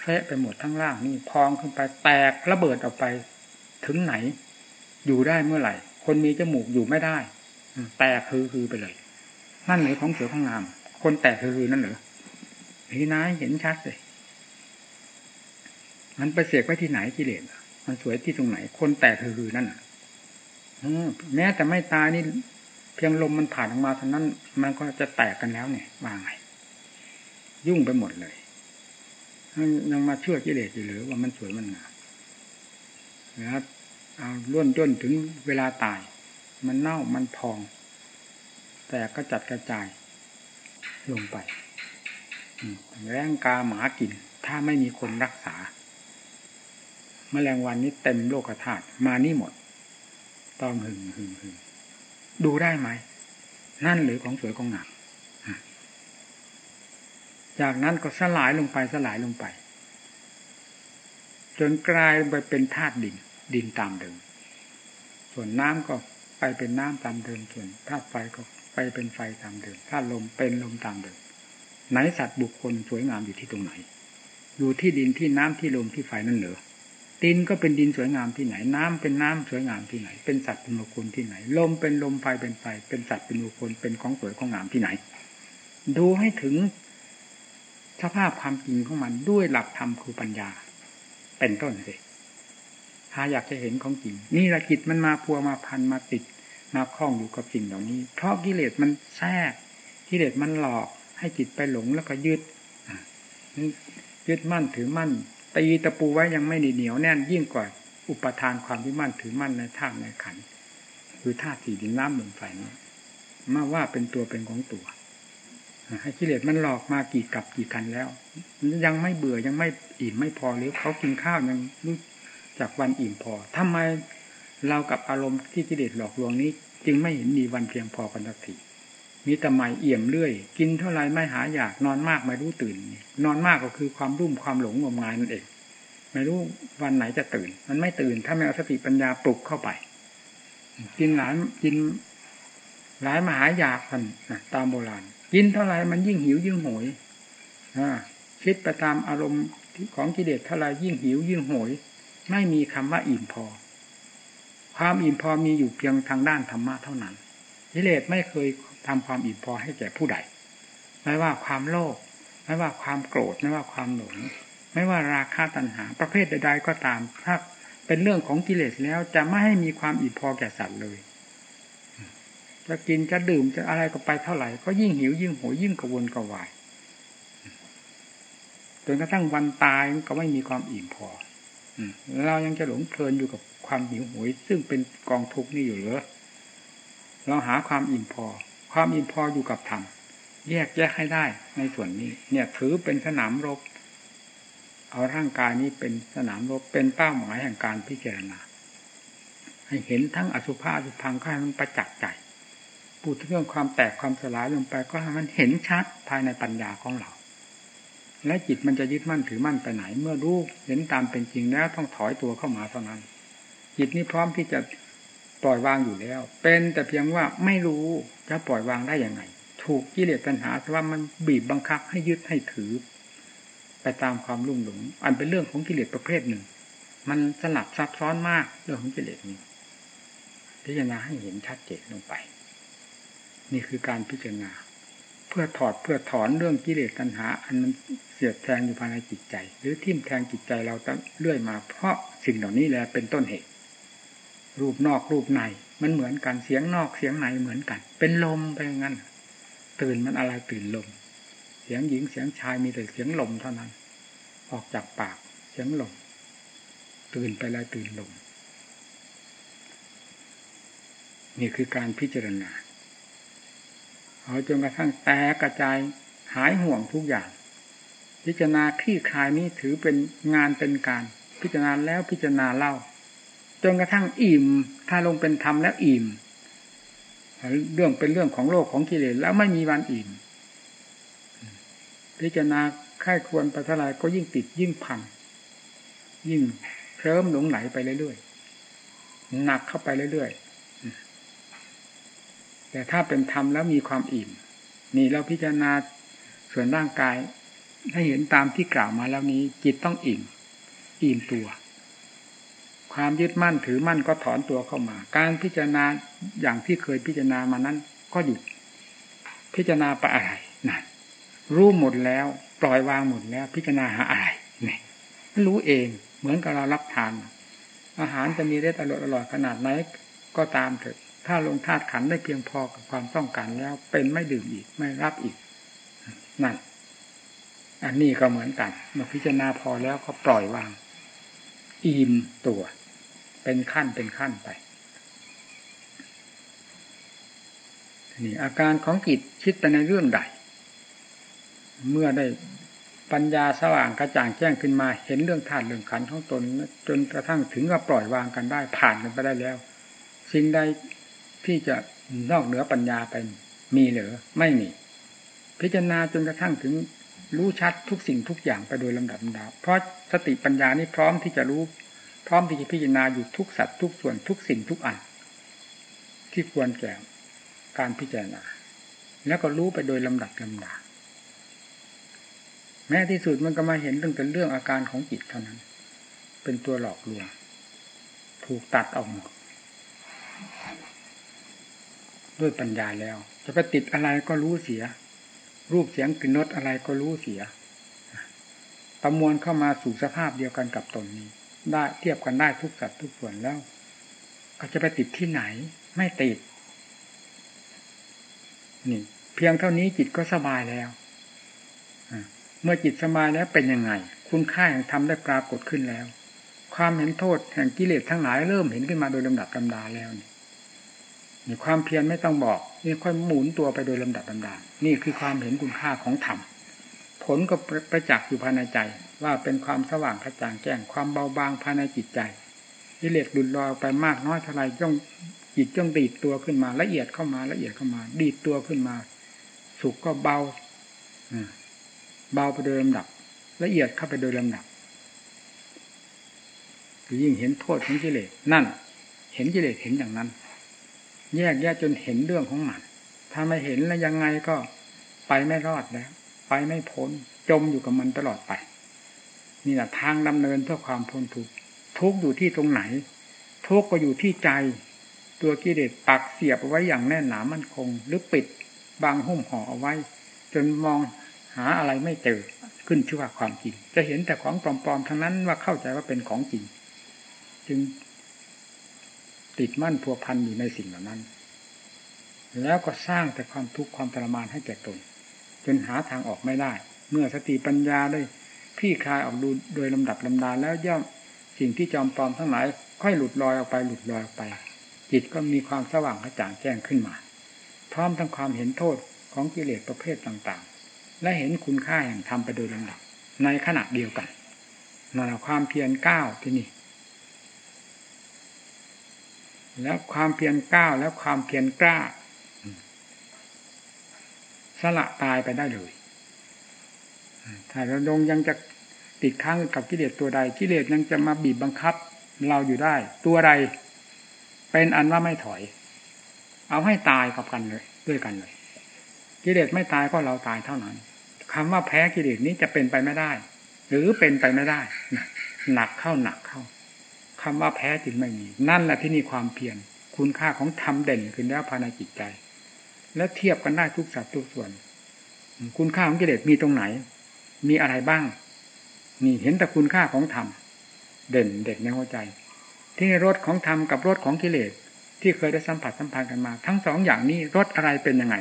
เฟะไปหมดทั้งล่างนี่พองขึ้นไปแตกระเบิดออกไปถึงไหน อยู่ได้เมื่อไหร่ คนมีจมูกอยู่ไม่ได้แตกคือคือไปเลย นั่นหรือของสือของงาม คนแตกคือคือนั่นเหรอพี่นายเห็นชัดเลย มันไปเสกไว้ที่ไหนกิเลสมันสวยที่ตรงไหน คนแตกคือคือนั่นแม้แต่ไม่ตายนี่ เพียงลมมันผ่านออกมาเท่านั้น มันก็จะแตกกันแล้วเนี่ยว่าไง ยุ่งไปหมดเลยยังมาเชื่อกิเลสอยู่หรือว่ามันสวยมันงามนะครับเอาล้วนจนถึงเวลาตาย มันเน่ามันพอง แต่ก็จัดกระจาย ลงไปแรงกาหมากิน ถ้าไม่มีคนรักษา แมลงวันนี้เต็มโลกธาตุมานี่หมด ต้องหึงหึงหึงดูได้ไหม นั่นหรือของสวยของงามจากนั้นก็สลายลงไปสลายลงไป จนกลายไปเป็นธาตุดิน ดินตามเดิม ส่วนน้ำก็ไปเป็นน้ำตามเดิม ส่วนธาตุไฟก็ไปเป็นไฟตามเดิมธาตุลมเป็นลมตามเดิม ไหนสัตว์บุคคลสวยงามอยู่ที่ตรงไหน อยู่ที่ดินที่น้ำที่ลมที่ไฟนั่นเหรอ ดินก็เป็นดินสวยงามที่ไหน น้ำเป็นน้ำสวยงามที่ไหน เป็นสัตว์เป็นบุคคลที่ไหน ลมเป็นลมไฟเป็นไฟเป็นสัตว์เป็นบุคคลเป็นของสวยของงามที่ไหน ดูให้ถึงสภาพความจริงของมันด้วยหลักธรรมคือปัญญา เป็นต้นสิถ้าอยากจะเห็นของจริง นี่ละจิตมันมาพัวมาพันมาติดมาคล้องอยู่กับสิ่งเหล่านี้ เพราะกิเลสมันแทรกกิเลสมันหลอกให้จิตไปหลงแล้วก็ยึดยึดมั่นถือมั่น ตีตะปูไว้ยังไม่เหนียวแน่นยิ่งกว่าอุปทานความที่มั่นถือมั่นในธาตุในขันคือธาตุสี่ดินน้ำลมไฟนี้มาว่าเป็นตัวเป็นของตัวให้กิเลสมันหลอกมากี่กับกี่กันแล้ว ยังไม่เบื่อยังไม่อิ่มไม่พอหรือเขากินข้าวยังรู้จากวันอิ่มพอทำไมเรากับอารมณ์ที่กิเลสหลอกลวงนี้ จึงไม่เห็นมีวันเพียงพอกันสักที มีแต่หม่เอี่ยมเรื่อย กินเท่าไรไม่หาอยากนอนมากไม่รู้ตื่น นอนมากก็คือความรุ่มความหลงงมงายนั่นเอง ไม่รู้วันไหนจะตื่น มันไม่ตื่น ถ้าไม่เอาสติปัญญาปลุกเข้าไป กินหลายกินหลายมหายากกันตามโบราณ กินเท่าไรมันยิ่งหิวยิ่งโหยคิดไปตามอารมณ์ของกิเลสเท่าไรยิ่งหิวยิ่งโหย ไม่มีคำว่าอิ่มพอ ความอิ่มพอมีอยู่เพียงทางด้านธรรมะเท่านั้นกิเลสไม่เคย ทำความอิ่มพอให้แก่ผู้ใด ไม่ว่าความโลภไม่ว่าความโกรธไม่ว่าความหลงไม่ว่าราคะตัณหา ประเภทใด ๆ ก็ตามถ้าเป็นเรื่องของกิเลสแล้วจะไม่ให้มีความอิ่มพอแก่สัตว์เลย จะกินจะดื่มจะอะไรก็ไปเท่าไหร่ ก็ยิ่งหิวยิ่งโหยยิ่งกระวนกระวายจนกระทั่งวันตายก็ไม่มีความอิ่มพอเรายังจะหลงเพลินอยู่กับความหิวโหยซึ่งเป็นกองทุกข์นี่อยู่เหรอเราหาความอิ่มพอ ความอิ่มพออยู่กับธรรมแยกแยกให้ได้ในส่วนนี้ เนี่ยถือเป็นสนามรบ เอาร่างกายนี้เป็นสนามรบเป็นเป้าหมายแห่งการพิจารณา ให้เห็นทั้งอสุภะอสุพังข้ามันประจักษ์ใจพูดเรื่องความแตกความสลายลงไปก็ให้มันเห็นชัดภายในปัญญาของเรา และจิตมันจะยึดมั่นถือมั่นไปไหน เมื่อรู้เห็นตามเป็นจริงแล้วต้องถอยตัวเข้ามาเท่านั้น จิตนี้พร้อมที่จะ ปล่อยวางอยู่แล้ว เป็นแต่เพียงว่าไม่รู้จะปล่อยวางได้อย่างไง ถูกกิเลสปัญหาว่ามันบีบบังคับให้ยึดให้ถือ ไปตามความรุ่มหลง อันเป็นเรื่องของกิเลสประเภทหนึ่ง มันสลับซับซ้อนมากเรื่องของกิเลสนี้ พิจารณาให้เห็นชัดเจนลงไป นี่คือการพิจารณา เพื่อถอดเพื่อถอนเรื่องกิเลสตัณหา อันมันเสียดแทงอยู่ภายในจิตใจ หรือทิ่มแทงจิตใจเราตั้งเรื่อยมา เพราะสิ่งเหล่านี้แหละเป็นต้นเหตุ รูปนอกรูปใน มันเหมือนกันเสียงนอกเสียงในเหมือนกัน เป็นลมไปงั้น ตื่นมันอะไรตื่นลม เสียงหญิงเสียงชายมีแต่เสียงลมเท่านั้น ออกจากปากเสียงลม ตื่นไปแล้วตื่นลม นี่คือการพิจารณาเอาจนกระทั่งแตกกระจายหายห่วงทุกอย่าง พิจารณาคลี่คลายนี้ถือเป็นงานเป็นการพิจารณาแล้วพิจารณาเล่า จนกระทั่งอิ่ม ถ้าลงเป็นธรรมแล้วอิ่ม เรื่องเป็นเรื่องของโลกของกิเลสแล้วไม่มีวันอิ่ม พิจารณาค่ายควรปเท่าไรก็ยิ่งติดยิ่งพังยิ่งเคลิ้มหลงไหลไปเรื่อยๆหนักเข้าไปเรื่อยๆแต่ถ้าเป็นธรรมแล้วมีความอิ่ม นี่เราพิจารณาส่วนร่างกาย ถ้าเห็นตามที่กล่าวมาแล้วนี้ จิตต้องอิ่ม อิ่มตัว ความยึดมั่นถือมั่นก็ถอนตัวเข้ามา การพิจารณาอย่างที่เคยพิจารณามานั้น ก็หยุด พิจารณาไปอะไรนั่นรู้หมดแล้ว ปล่อยวางหมดแล้ว พิจารณาหาอะไรนี่รู้เองเหมือนกับเรารับทาน อาหารจะมีรสอร่อยอร่อยขนาดไหนก็ตามเถอะ ถ้าลงธาตุขันได้เพียงพอกับความต้องการแล้ว เป็นไม่ดื่มอีกไม่รับอีกนั่นอันนี้ก็เหมือนกันเมื่อพิจารณาพอแล้วก็ปล่อยวาง อิ่มตัว เป็นขั้นเป็นขั้นไปนี่อาการของจิตคิดไปในเรื่องใด เมื่อได้ปัญญาสว่างกระจ่างแจ้งขึ้นมาเห็นเรื่องธาตุเรื่องขันธ์ของตน จนกระทั่งถึงกับปล่อยวางกันได้ ผ่านกันไปได้แล้ว สิ่งใดที่จะนอกเหนือปัญญาไปมีหรือไม่มี พิจารณาจนกระทั่งถึงรู้ชัดทุกสิ่งทุกอย่างไปโดยลำดับลำดาเพราะสติปัญญานี้พร้อมที่จะรู้ พร้อมที่จะพิจารณาอยู่ทุกสัตว์ทุกส่วนทุกสิ่งทุกอัน ที่ควรแก่การพิจารณา แล้วก็รู้ไปโดยลำดับลำดาแม้ที่สุดมันก็มาเห็นเรื่องเป็นเรื่องอาการของจิตเท่านั้น เป็นตัวหลอกลวงถูกตัดออกหมดด้วยปัญญาแล้ว จะไปติดอะไรก็รู้เสีย รูปเสียงกลิ่นรสอะไรก็รู้เสีย ประมวลเข้ามาสู่สภาพเดียวกันกับตนนี้ ได้เทียบกันได้ทุกสัตว์ทุกส่วนแล้ว ก็จะไปติดที่ไหน ไม่ติด นี่ เพียงเท่านี้จิตก็สบายแล้วเมื่อจิตสบายแล้วเป็นยังไง คุณค่าแห่งธรรมได้ปรากฏขึ้นแล้ว ความเห็นโทษแห่งกิเลสทั้งหลายเริ่มเห็นขึ้นมาโดยลำดับลำดาแล้วนี่นี่ความเพียรไม่ต้องบอกนี่ค่อยหมุนตัวไปโดยลำดับลำดานี่คือความเห็นคุณค่าของธรรมผลก็ประจักษ์อยู่ภายในใจ ว่าเป็นความสว่างกระจ่างแจ้งความเบาบางภายในจิตใจกิเลสหลุดลอยไปมากน้อยเท่าไรย่องจิตย่องดีดตัวขึ้นมาละเอียดเข้ามาละเอียดเข้ามา ดีดตัวขึ้นมา สุขก็เบาเบาไปโดยลำดับ ละเอียดเข้าไปโดยลำดับยิ่งเห็นโทษของกิเลสนั่น เห็นกิเลสเห็นอย่างนั้น แยกแยกจนเห็นเรื่องของมันถ้าไม่เห็นแล้วยังไงก็ไปไม่รอดแล้ว ไปไม่พ้นจมอยู่กับมันตลอดไป นี่แหละทางดำเนินเพื่อความพ้นทุกข์ทุกอยู่ที่ตรงไหน ทุกก็อยู่ที่ใจ ตัวกิเลสปักเสียบเอาไว้อย่างแน่นหนามั่นคง หรือปิดบางหุ้มห่อเอาไว้ จนมองหาอะไรไม่เจอขึ้นชื่อว่าความจริง จะเห็นแต่ของปลอมๆทั้งนั้นว่าเข้าใจว่าเป็นของจริง จึงติดมั่นพัวพันอยู่ในสิ่งเหล่านั้น แล้วก็สร้างแต่ความทุกข์ความทรมานให้แก่ตน จนหาทางออกไม่ได้ เมื่อสติปัญญาได้ คลี่คลายออกดูโดยลำดับลำดาแล้วย่อมสิ่งที่จอมปลอมทั้งหลาย ค่อยหลุดลอยออกไปหลุดลอยออกไป จิตก็มีความสว่างกระจ่างแจ้งขึ้นมา พร้อมทั้งความเห็นโทษของกิเลสประเภทต่างๆ และเห็นคุณค่าแห่งธรรมไปโดยลำดับในขณะเดียวกันนั่นความเพียรก้าวที่นี่แล้วความเพียรก้าวแล้วความเพียรกล้า สละตายไปได้เลยถ้าเราลงยังจะ ติดค้างกับกิเลสตัวใดกิเลสยังจะมาบีบบังคับ เราอยู่ได้ ตัวใดเป็นอันว่าไม่ถอย เอาให้ตายกับกันเลย ด้วยกันเลยกิเลสไม่ตายก็เราตายเท่านั้นคำว่าแพ้กิเลสนี้จะเป็นไปไม่ได้ หรือเป็นไปไม่ได้หนักเข้าหนักเข้าคำว่าแพ้จึงไม่มี นั่นแหละที่นี่ความเพียรคุณค่าของธรรมเด่นขึ้นแล้วภายในจิตใจ และเทียบกันได้ทุกสัดทุกส่วน คุณค่าของกิเลสมีตรงไหน มีอะไรบ้าง นี่เห็นแต่คุณค่าของธรรมเด่นเด็ดในหัวใจ ที่รสของธรรมกับรสของกิเลสที่เคยได้สัมผัสสัมพันธ์กันมา ทั้งสองอย่างนี้รสอะไรเป็นยังไง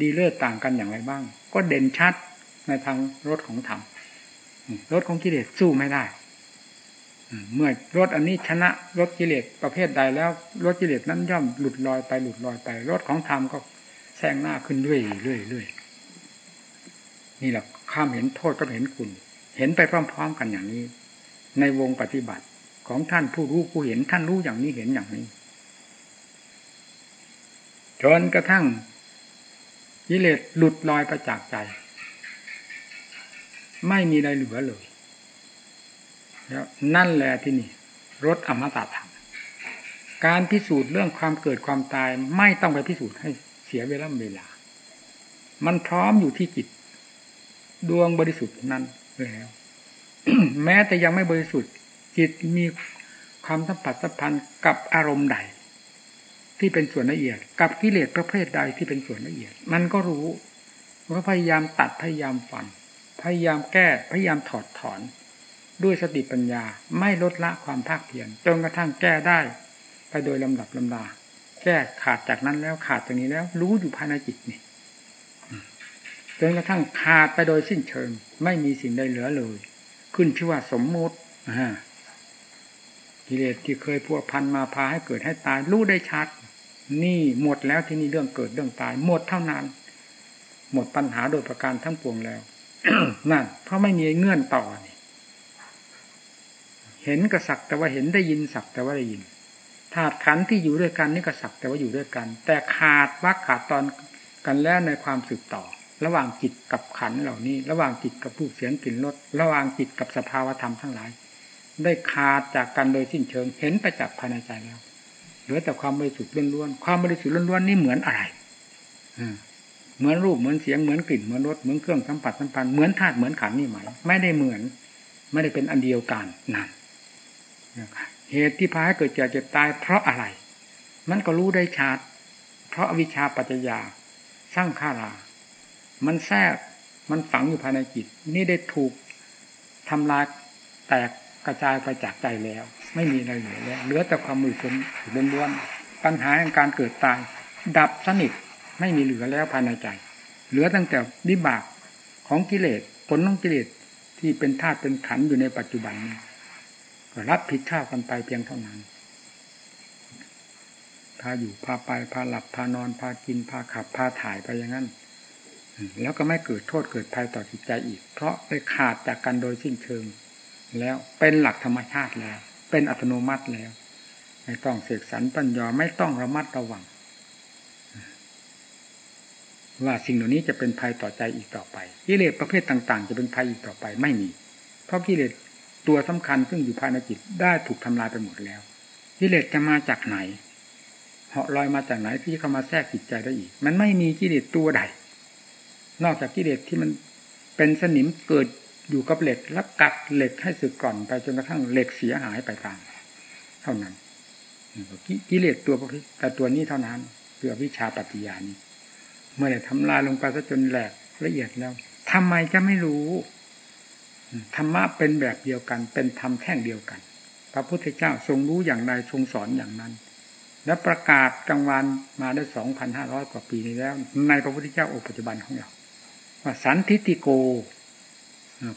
ดีเลิศต่างกันอย่างไรบ้าง ก็เด่นชัดในทางรสของธรรมรสของกิเลสสู้ไม่ได้เมื่อรถอันนี้ชนะรถกิเลสประเภทใดแล้วรถกิเลสนั้นย่อมหลุดลอยไปหลุดลอยไปรถของธรรมก็แซงหน้าขึ้นเรื่อยเรื่อยเรื่อยนี่แหละข้ามเห็นโทษก็เห็นคุณ เห็นไปพร้อม ๆ กันอย่างนี้ ในวงปฏิบัติของท่านผู้รู้ผู้เห็นท่านรู้อย่างนี้เห็นอย่างนี้จนกระทั่งกิเลสหลุดลอยไปจากใจ ไม่มีอะไรเหลือเลยแล้วนั่นแหละที่นี่รถอมตะธรรมการพิสูจน์เรื่องความเกิดความตายไม่ต้องไปพิสูจน์ให้เสียเวลาเวลา มันพร้อมอยู่ที่จิต ดวงบริสุทธิ์นั้น แล้ว แม้แต่ยังไม่บริสุทธิ์ จิตมีความสัมผัสสัมพันธ์กับอารมณ์ใด ที่เป็นส่วนละเอียด กับกิเลสประเภทใดที่เป็นส่วนละเอียด มันก็รู้ว่าพยายามตัดพยายามฝันพยายามแก้พยายามถอดถอน ด้วยสติปัญญาไม่ลดละความภาคเพียรจนกระทั่งแก้ได้ ไปโดยลำดับลำดา แก้ขาดจากนั้นแล้วขาดจากนี้แล้ว รู้อยู่ภายในจิตนี่ จนกระทั่งขาดไปโดยสิ้นเชิง ไม่มีสิ่งใดเหลือเลย ขึ้นชื่อว่าสมมุติกิเลสที่เคยพัวพันมาพาให้เกิดให้ตายรู้ได้ชัด นี่หมดแล้วที่นี่เรื่องเกิดเรื่องตาย หมดเท่านั้น หมดปัญหาโดยประการทั้งปวงแล้วนั่นเพราะไม่มีเงื่อนต่อนี่เห็นกระสักแต่ว่าเห็นได้ยินสักแต่ว่าได้ยินธาตุขันที่อยู่ด้วยกันนี่กระสักแต่ว่าอยู่ด้วยกัน แต่ขาดวักขาดตอนกันแล้วในความสืบต่อ ระหว่างจิตกับขันเหล่านี้ ระหว่างจิตกับผู้เสียงกลิ่นรสระหว่างจิตกับสภาวธรรมทั้งหลาย ได้ขาดจากกันโดยสิ้นเชิงเห็นไปจากภายในใจแล้วเหลือแต่ความบริสุทธิ์ล้วนๆความบริสุทธิ์ล้วนๆนี่เหมือนอะไรเหมือนรูปเหมือนเสียงเหมือนกลิ่นเหมือนรสเหมือนเครื่องสัมผัสสัมพันธ์เหมือนธาตุเหมือนขันนี่ไหมไม่ได้เหมือน ไม่ได้เป็นอันเดียวกันนั่นเหตุที่พาให้เกิดเจ็บเจ็บตาย เพราะอะไร มันก็รู้ได้ชัดเพราะวิชชาปัจจยาสร้างข้ารา มันแทรกมันฝังอยู่ภายในจิต นี่ได้ถูกทำลายแตกกระจายไปจากใจแล้ว ไม่มีอะไรเหลือแล้วเหลือแต่ความมือสนล้วนๆปัญหาของการเกิดตาย ดับสนิทไม่มีเหลือแล้วภายในใจ เหลือตั้งแต่วิบากของกิเลสผลของกิเลสที่เป็นธาตุเป็นขันอยู่ในปัจจุบันนี้รับผิดชอบกันไปเพียงเท่านั้น พาอยู่พาไปพาหลับพานอนพากินพาขับพาถ่ายไปอย่างนั้น แล้วก็ไม่เกิดโทษเกิดภัยต่อจิตใจอีก เพราะไปขาดจากกันโดยสิ้นเชิง แล้วเป็นหลักธรรมชาติแล้ว เป็นอัตโนมัติแล้ว ไม่ต้องเสกสรรปัญญาไม่ต้องระมัดระวัง ว่าสิ่งเหล่านี้จะเป็นภัยต่อใจอีกต่อไปกิเลสประเภทต่าง ๆ จะเป็นภัยอีกต่อไปไม่มี เพราะกิเลสตัวสำคัญซึ่งอยู่ภายในจิตได้ถูกทำลายไปหมดแล้วกิเลสจะมาจากไหนเหาะลอยมาจากไหนที่เข้ามาแทรกจิตใจได้อีก มันไม่มีกิเลสตัวใด นอกจากกิเลสที่มันเป็นสนิมเกิดอยู่กับเหล็กแล้วกัดเหล็กให้สึกก่อนไปจนกระทั่งเหล็กเสียหายไปตามเท่านั้นกิเลสตัวแต่ตัวนี้เท่านั้นคือวิชาปฏิญาณนี้เมื่อได้ทำลายลงไปซะจนแหลกละเอียดแล้วทำไมจะไม่รู้ธรรมะเป็นแบบเดียวกัน เป็นธรรมแท่งเดียวกัน พระพุทธเจ้าทรงรู้อย่างใดทรงสอนอย่างนั้น และประกาศกลางวันมาได้สองพันห้าร้อยกว่าปีนี้แล้ว ในพระพุทธเจ้าองค์ปัจจุบันของเรา ว่าสันทิติโก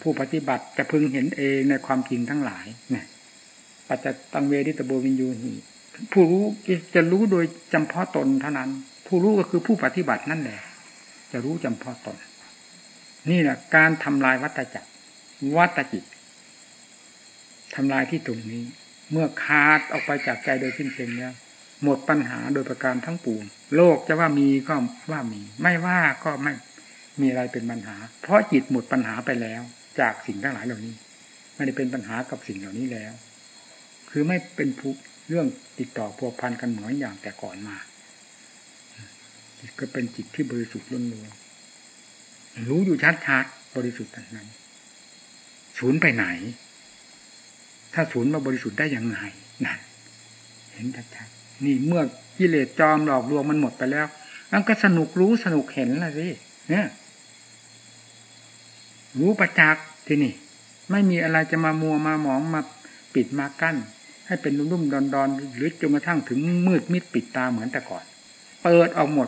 ผู้ปฏิบัติจะพึงเห็นเองในความจริงทั้งหลายเนี่ยปัจจตังเวทิตโบวินยูหีผู้รู้จะรู้โดยจำเพาะตนเท่านั้น ผู้รู้ก็คือผู้ปฏิบัตินั่นแหละ จะรู้จำเพาะตน นี่แหละการทำลายวัฏจักร วัตจิตทำลายที่ตรงนี้ เมื่อขาดออกไปจากใจโดยสิ้นเชิงแล้วหมดปัญหาโดยประการทั้งปวงโลกจะว่ามีก็ว่ามี ไม่ว่าก็ไม่ มีอะไรเป็นปัญหา เพราะจิตหมดปัญหาไปแล้ว จากสิ่งทั้งหลายเหล่านี้ ไม่ได้เป็นปัญหากับสิ่งเหล่านี้แล้ว คือไม่เป็นผู้เรื่องติดต่อพัวพันกันเหมือนอย่างแต่ก่อนมาจิตก็เป็นจิตที่บริสุทธิ์ล้วนรู้อยู่ชัดๆบริสุทธิ์นั้นศูนย์ไปไหน ถ้าศูนย์มาบริสุทธิ์ได้อยังไงนั่นเห็นชัดๆนี่เมื่อกิเลสจอมหลอกลวงมันหมดไปแล้วมันก็สนุกรู้สนุกเห็นละสิเนี่ย รู้ประจักษ์ที่นี่ ไม่มีอะไรจะมามัวมาหมองมาปิดมากั้น ให้เป็นรุ่มๆดอนๆหรือจนกระทั่งถึงมืดมิดปิดตาเหมือนแต่ก่อน เปิดออกหมด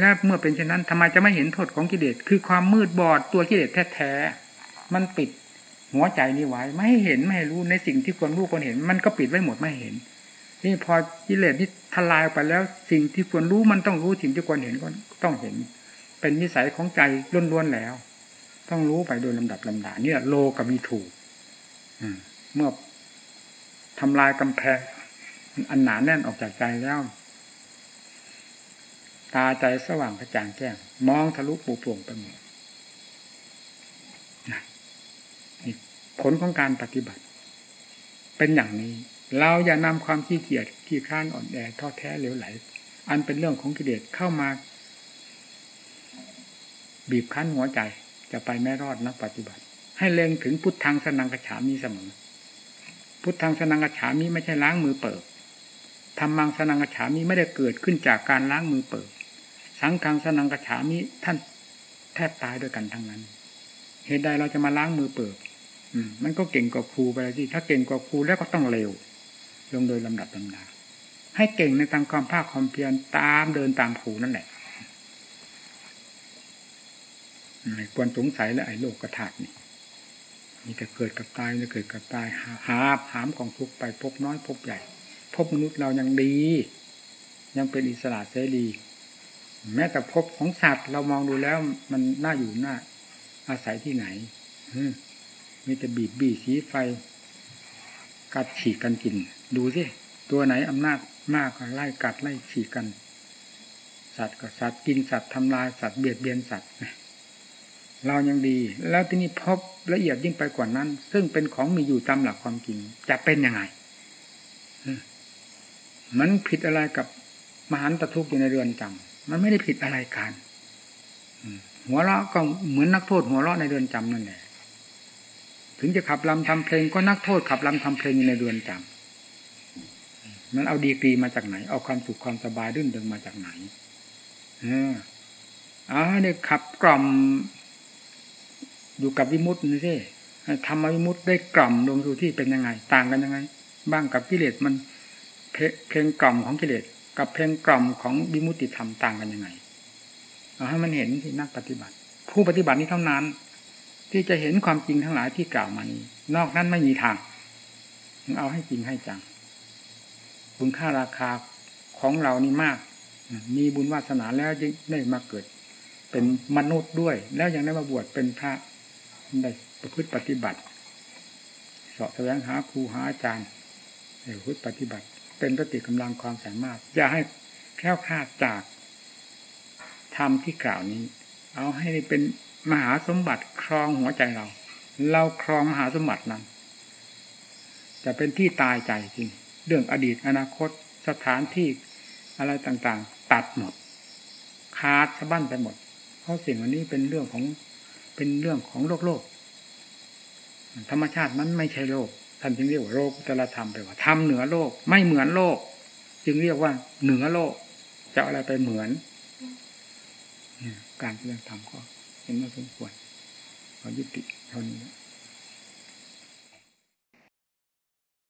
แล้วเมื่อเป็นเช่นนั้นทำไมจะไม่เห็นโทษของกิเลสคือความมืดบอดตัวกิเลสแท้ๆมันปิดหัวใจนี้ไว้ไม่ให้เห็นไม่ให้รู้ในสิ่งที่ควรรู้ควรเห็น มันก็ปิดไว้หมดไม่เห็น นี่พอกิเลสนี่ทลายไปแล้ว สิ่งที่ควรรู้มันต้องรู้สิ่งที่ควรเห็นก็ต้องเห็น เป็นนิสัยของใจล้วนๆแล้ว ต้องรู้ไปโดยลำดับลำดาเนี่ยโลกับมีถูกเมื่อทำลายกำแพงอันหนาแน่นออกจากใจแล้ว ตาใจสว่างกระจ่างแจ้ง มองทะลุปูโปร่งไปหมดนี่ผลของการปฏิบัติ เป็นอย่างนี้ เราอย่านำความขี้เกียจขี้ค้านอ่อนแอท้อแท้เหลวไหล อันเป็นเรื่องของกิเลสเข้ามา บีบคั้นหัวใจ จะไปไม่รอดนักปฏิบัติ ให้เล็งถึงพุทธังสนังกระฉามีเสมอ พุทธังสนังกฉามิไม่ใช่ล้างมือเปิดธรรมังสนังกฉามิไม่ได้เกิดขึ้นจากการล้างมือเปิด สังฆังสนังกฉามิท่านแทบตายด้วยกันทั้งนั้น เหตุใดเราจะมาล้างมือเปิดอืมมันก็เก่งกว่าครูไปที่ถ้าเก่งกว่าครูแล้วก็ต้องเร็ว ลงโดยลำดับลำดาให้เก่งในทางความภาคความเพียรตามเดินตามครูนั่นแหละ ไม่ควรสงสัยและไอ้โลกกระถาดนี่มีแต่เกิดกับตายจะเกิดกับตายหาหามของทุกไปพบน้อยพบใหญ่ พบมนุษย์เรายังดี ยังเป็นอิสระเสรี แม้แต่พบของสัตว์เรามองดูแล้ว มันน่าอยู่น่าอาศัยที่ไหนมีแต่บีบบีสีไฟ กัดฉีกกันกิน ดูสิตัวไหนอำนาจมากก็ไล่กัดไล่ฉีกกัน สัตว์ก็สัตว์กินสัตว์ทำลายสัตว์เบียดเบียนสัตว์ เรายังดี แล้วที่นี่พบละเอียดยิ่งไปกว่านั้น ซึ่งเป็นของมีอยู่ตามหลักความจริง จะเป็นยังไงมันผิดอะไรกับมหันตทุกข์อยู่ในเรือนจำมันไม่ได้ผิดอะไรกันหัวเราะก็เหมือนนักโทษหัวเราะในเรือนจำนั่นแหละถึงจะขับลำทำเพลงก็นักโทษขับลำทำเพลงอยู่ในเรือนจำมันเอาดีกรีมาจากไหน เอาความสุขความสบายดื่นเดิงมาจากไหน เอออ๋อเนี่ยขับกล่อม อยู่กับวิมุตตินี่สิธรรมวิมุตติได้กล่อมลงสู่ที่เป็นยังไง ต่างกันยังไง บ้างกับกิเลสมันเพลงกล่อมของกิเลสกับเพลงกล่อมของวิมุตติธรรมต่างกันยังไงเอาให้มันเห็นที่นักปฏิบัติ ผู้ปฏิบัตินี้เท่านั้น ที่จะเห็นความจริงทั้งหลายที่กล่าวมานี้ นอกนั้นไม่มีทางเอาให้จริงให้จังคุณค่าราคาของเรานี่มาก มีบุญวาสนาแล้วจึงได้มาเกิด เป็นมนุษย์ด้วย แล้วยังได้มาบวชเป็นพระ ได้ประพฤติปฏิบัติสอบแสวงหาครูหาอาจารย์ในประพฤติปฏิบัติ เป็นปฏิกำลังความสามารถ อย่าให้แคล้วคาดจากธรรมที่กล่าวนี้ เอาให้เป็นมหาสมบัติครองหัวใจเรา เราครองมหาสมบัตินั้น จะเป็นที่ตายใจจริง เรื่องอดีตอนาคตสถานที่อะไรต่างๆ ตัดหมด ขาดสะบั้นไปหมด เพราะสิ่งอันนี้เป็นเรื่องของ เป็นเรื่องของโลกโลก ธรรมชาตินั้นไม่ใช่โลกท่านจึงเรียกว่าโลกตรธรรมไปว่าธรรมเหนือโลก ไม่เหมือนโลก จึงเรียกว่าเหนือโลก จะอะไรไปเหมือนการเรื่องธรรมก็เห็นว่าสมควรขอยุติเท่านี้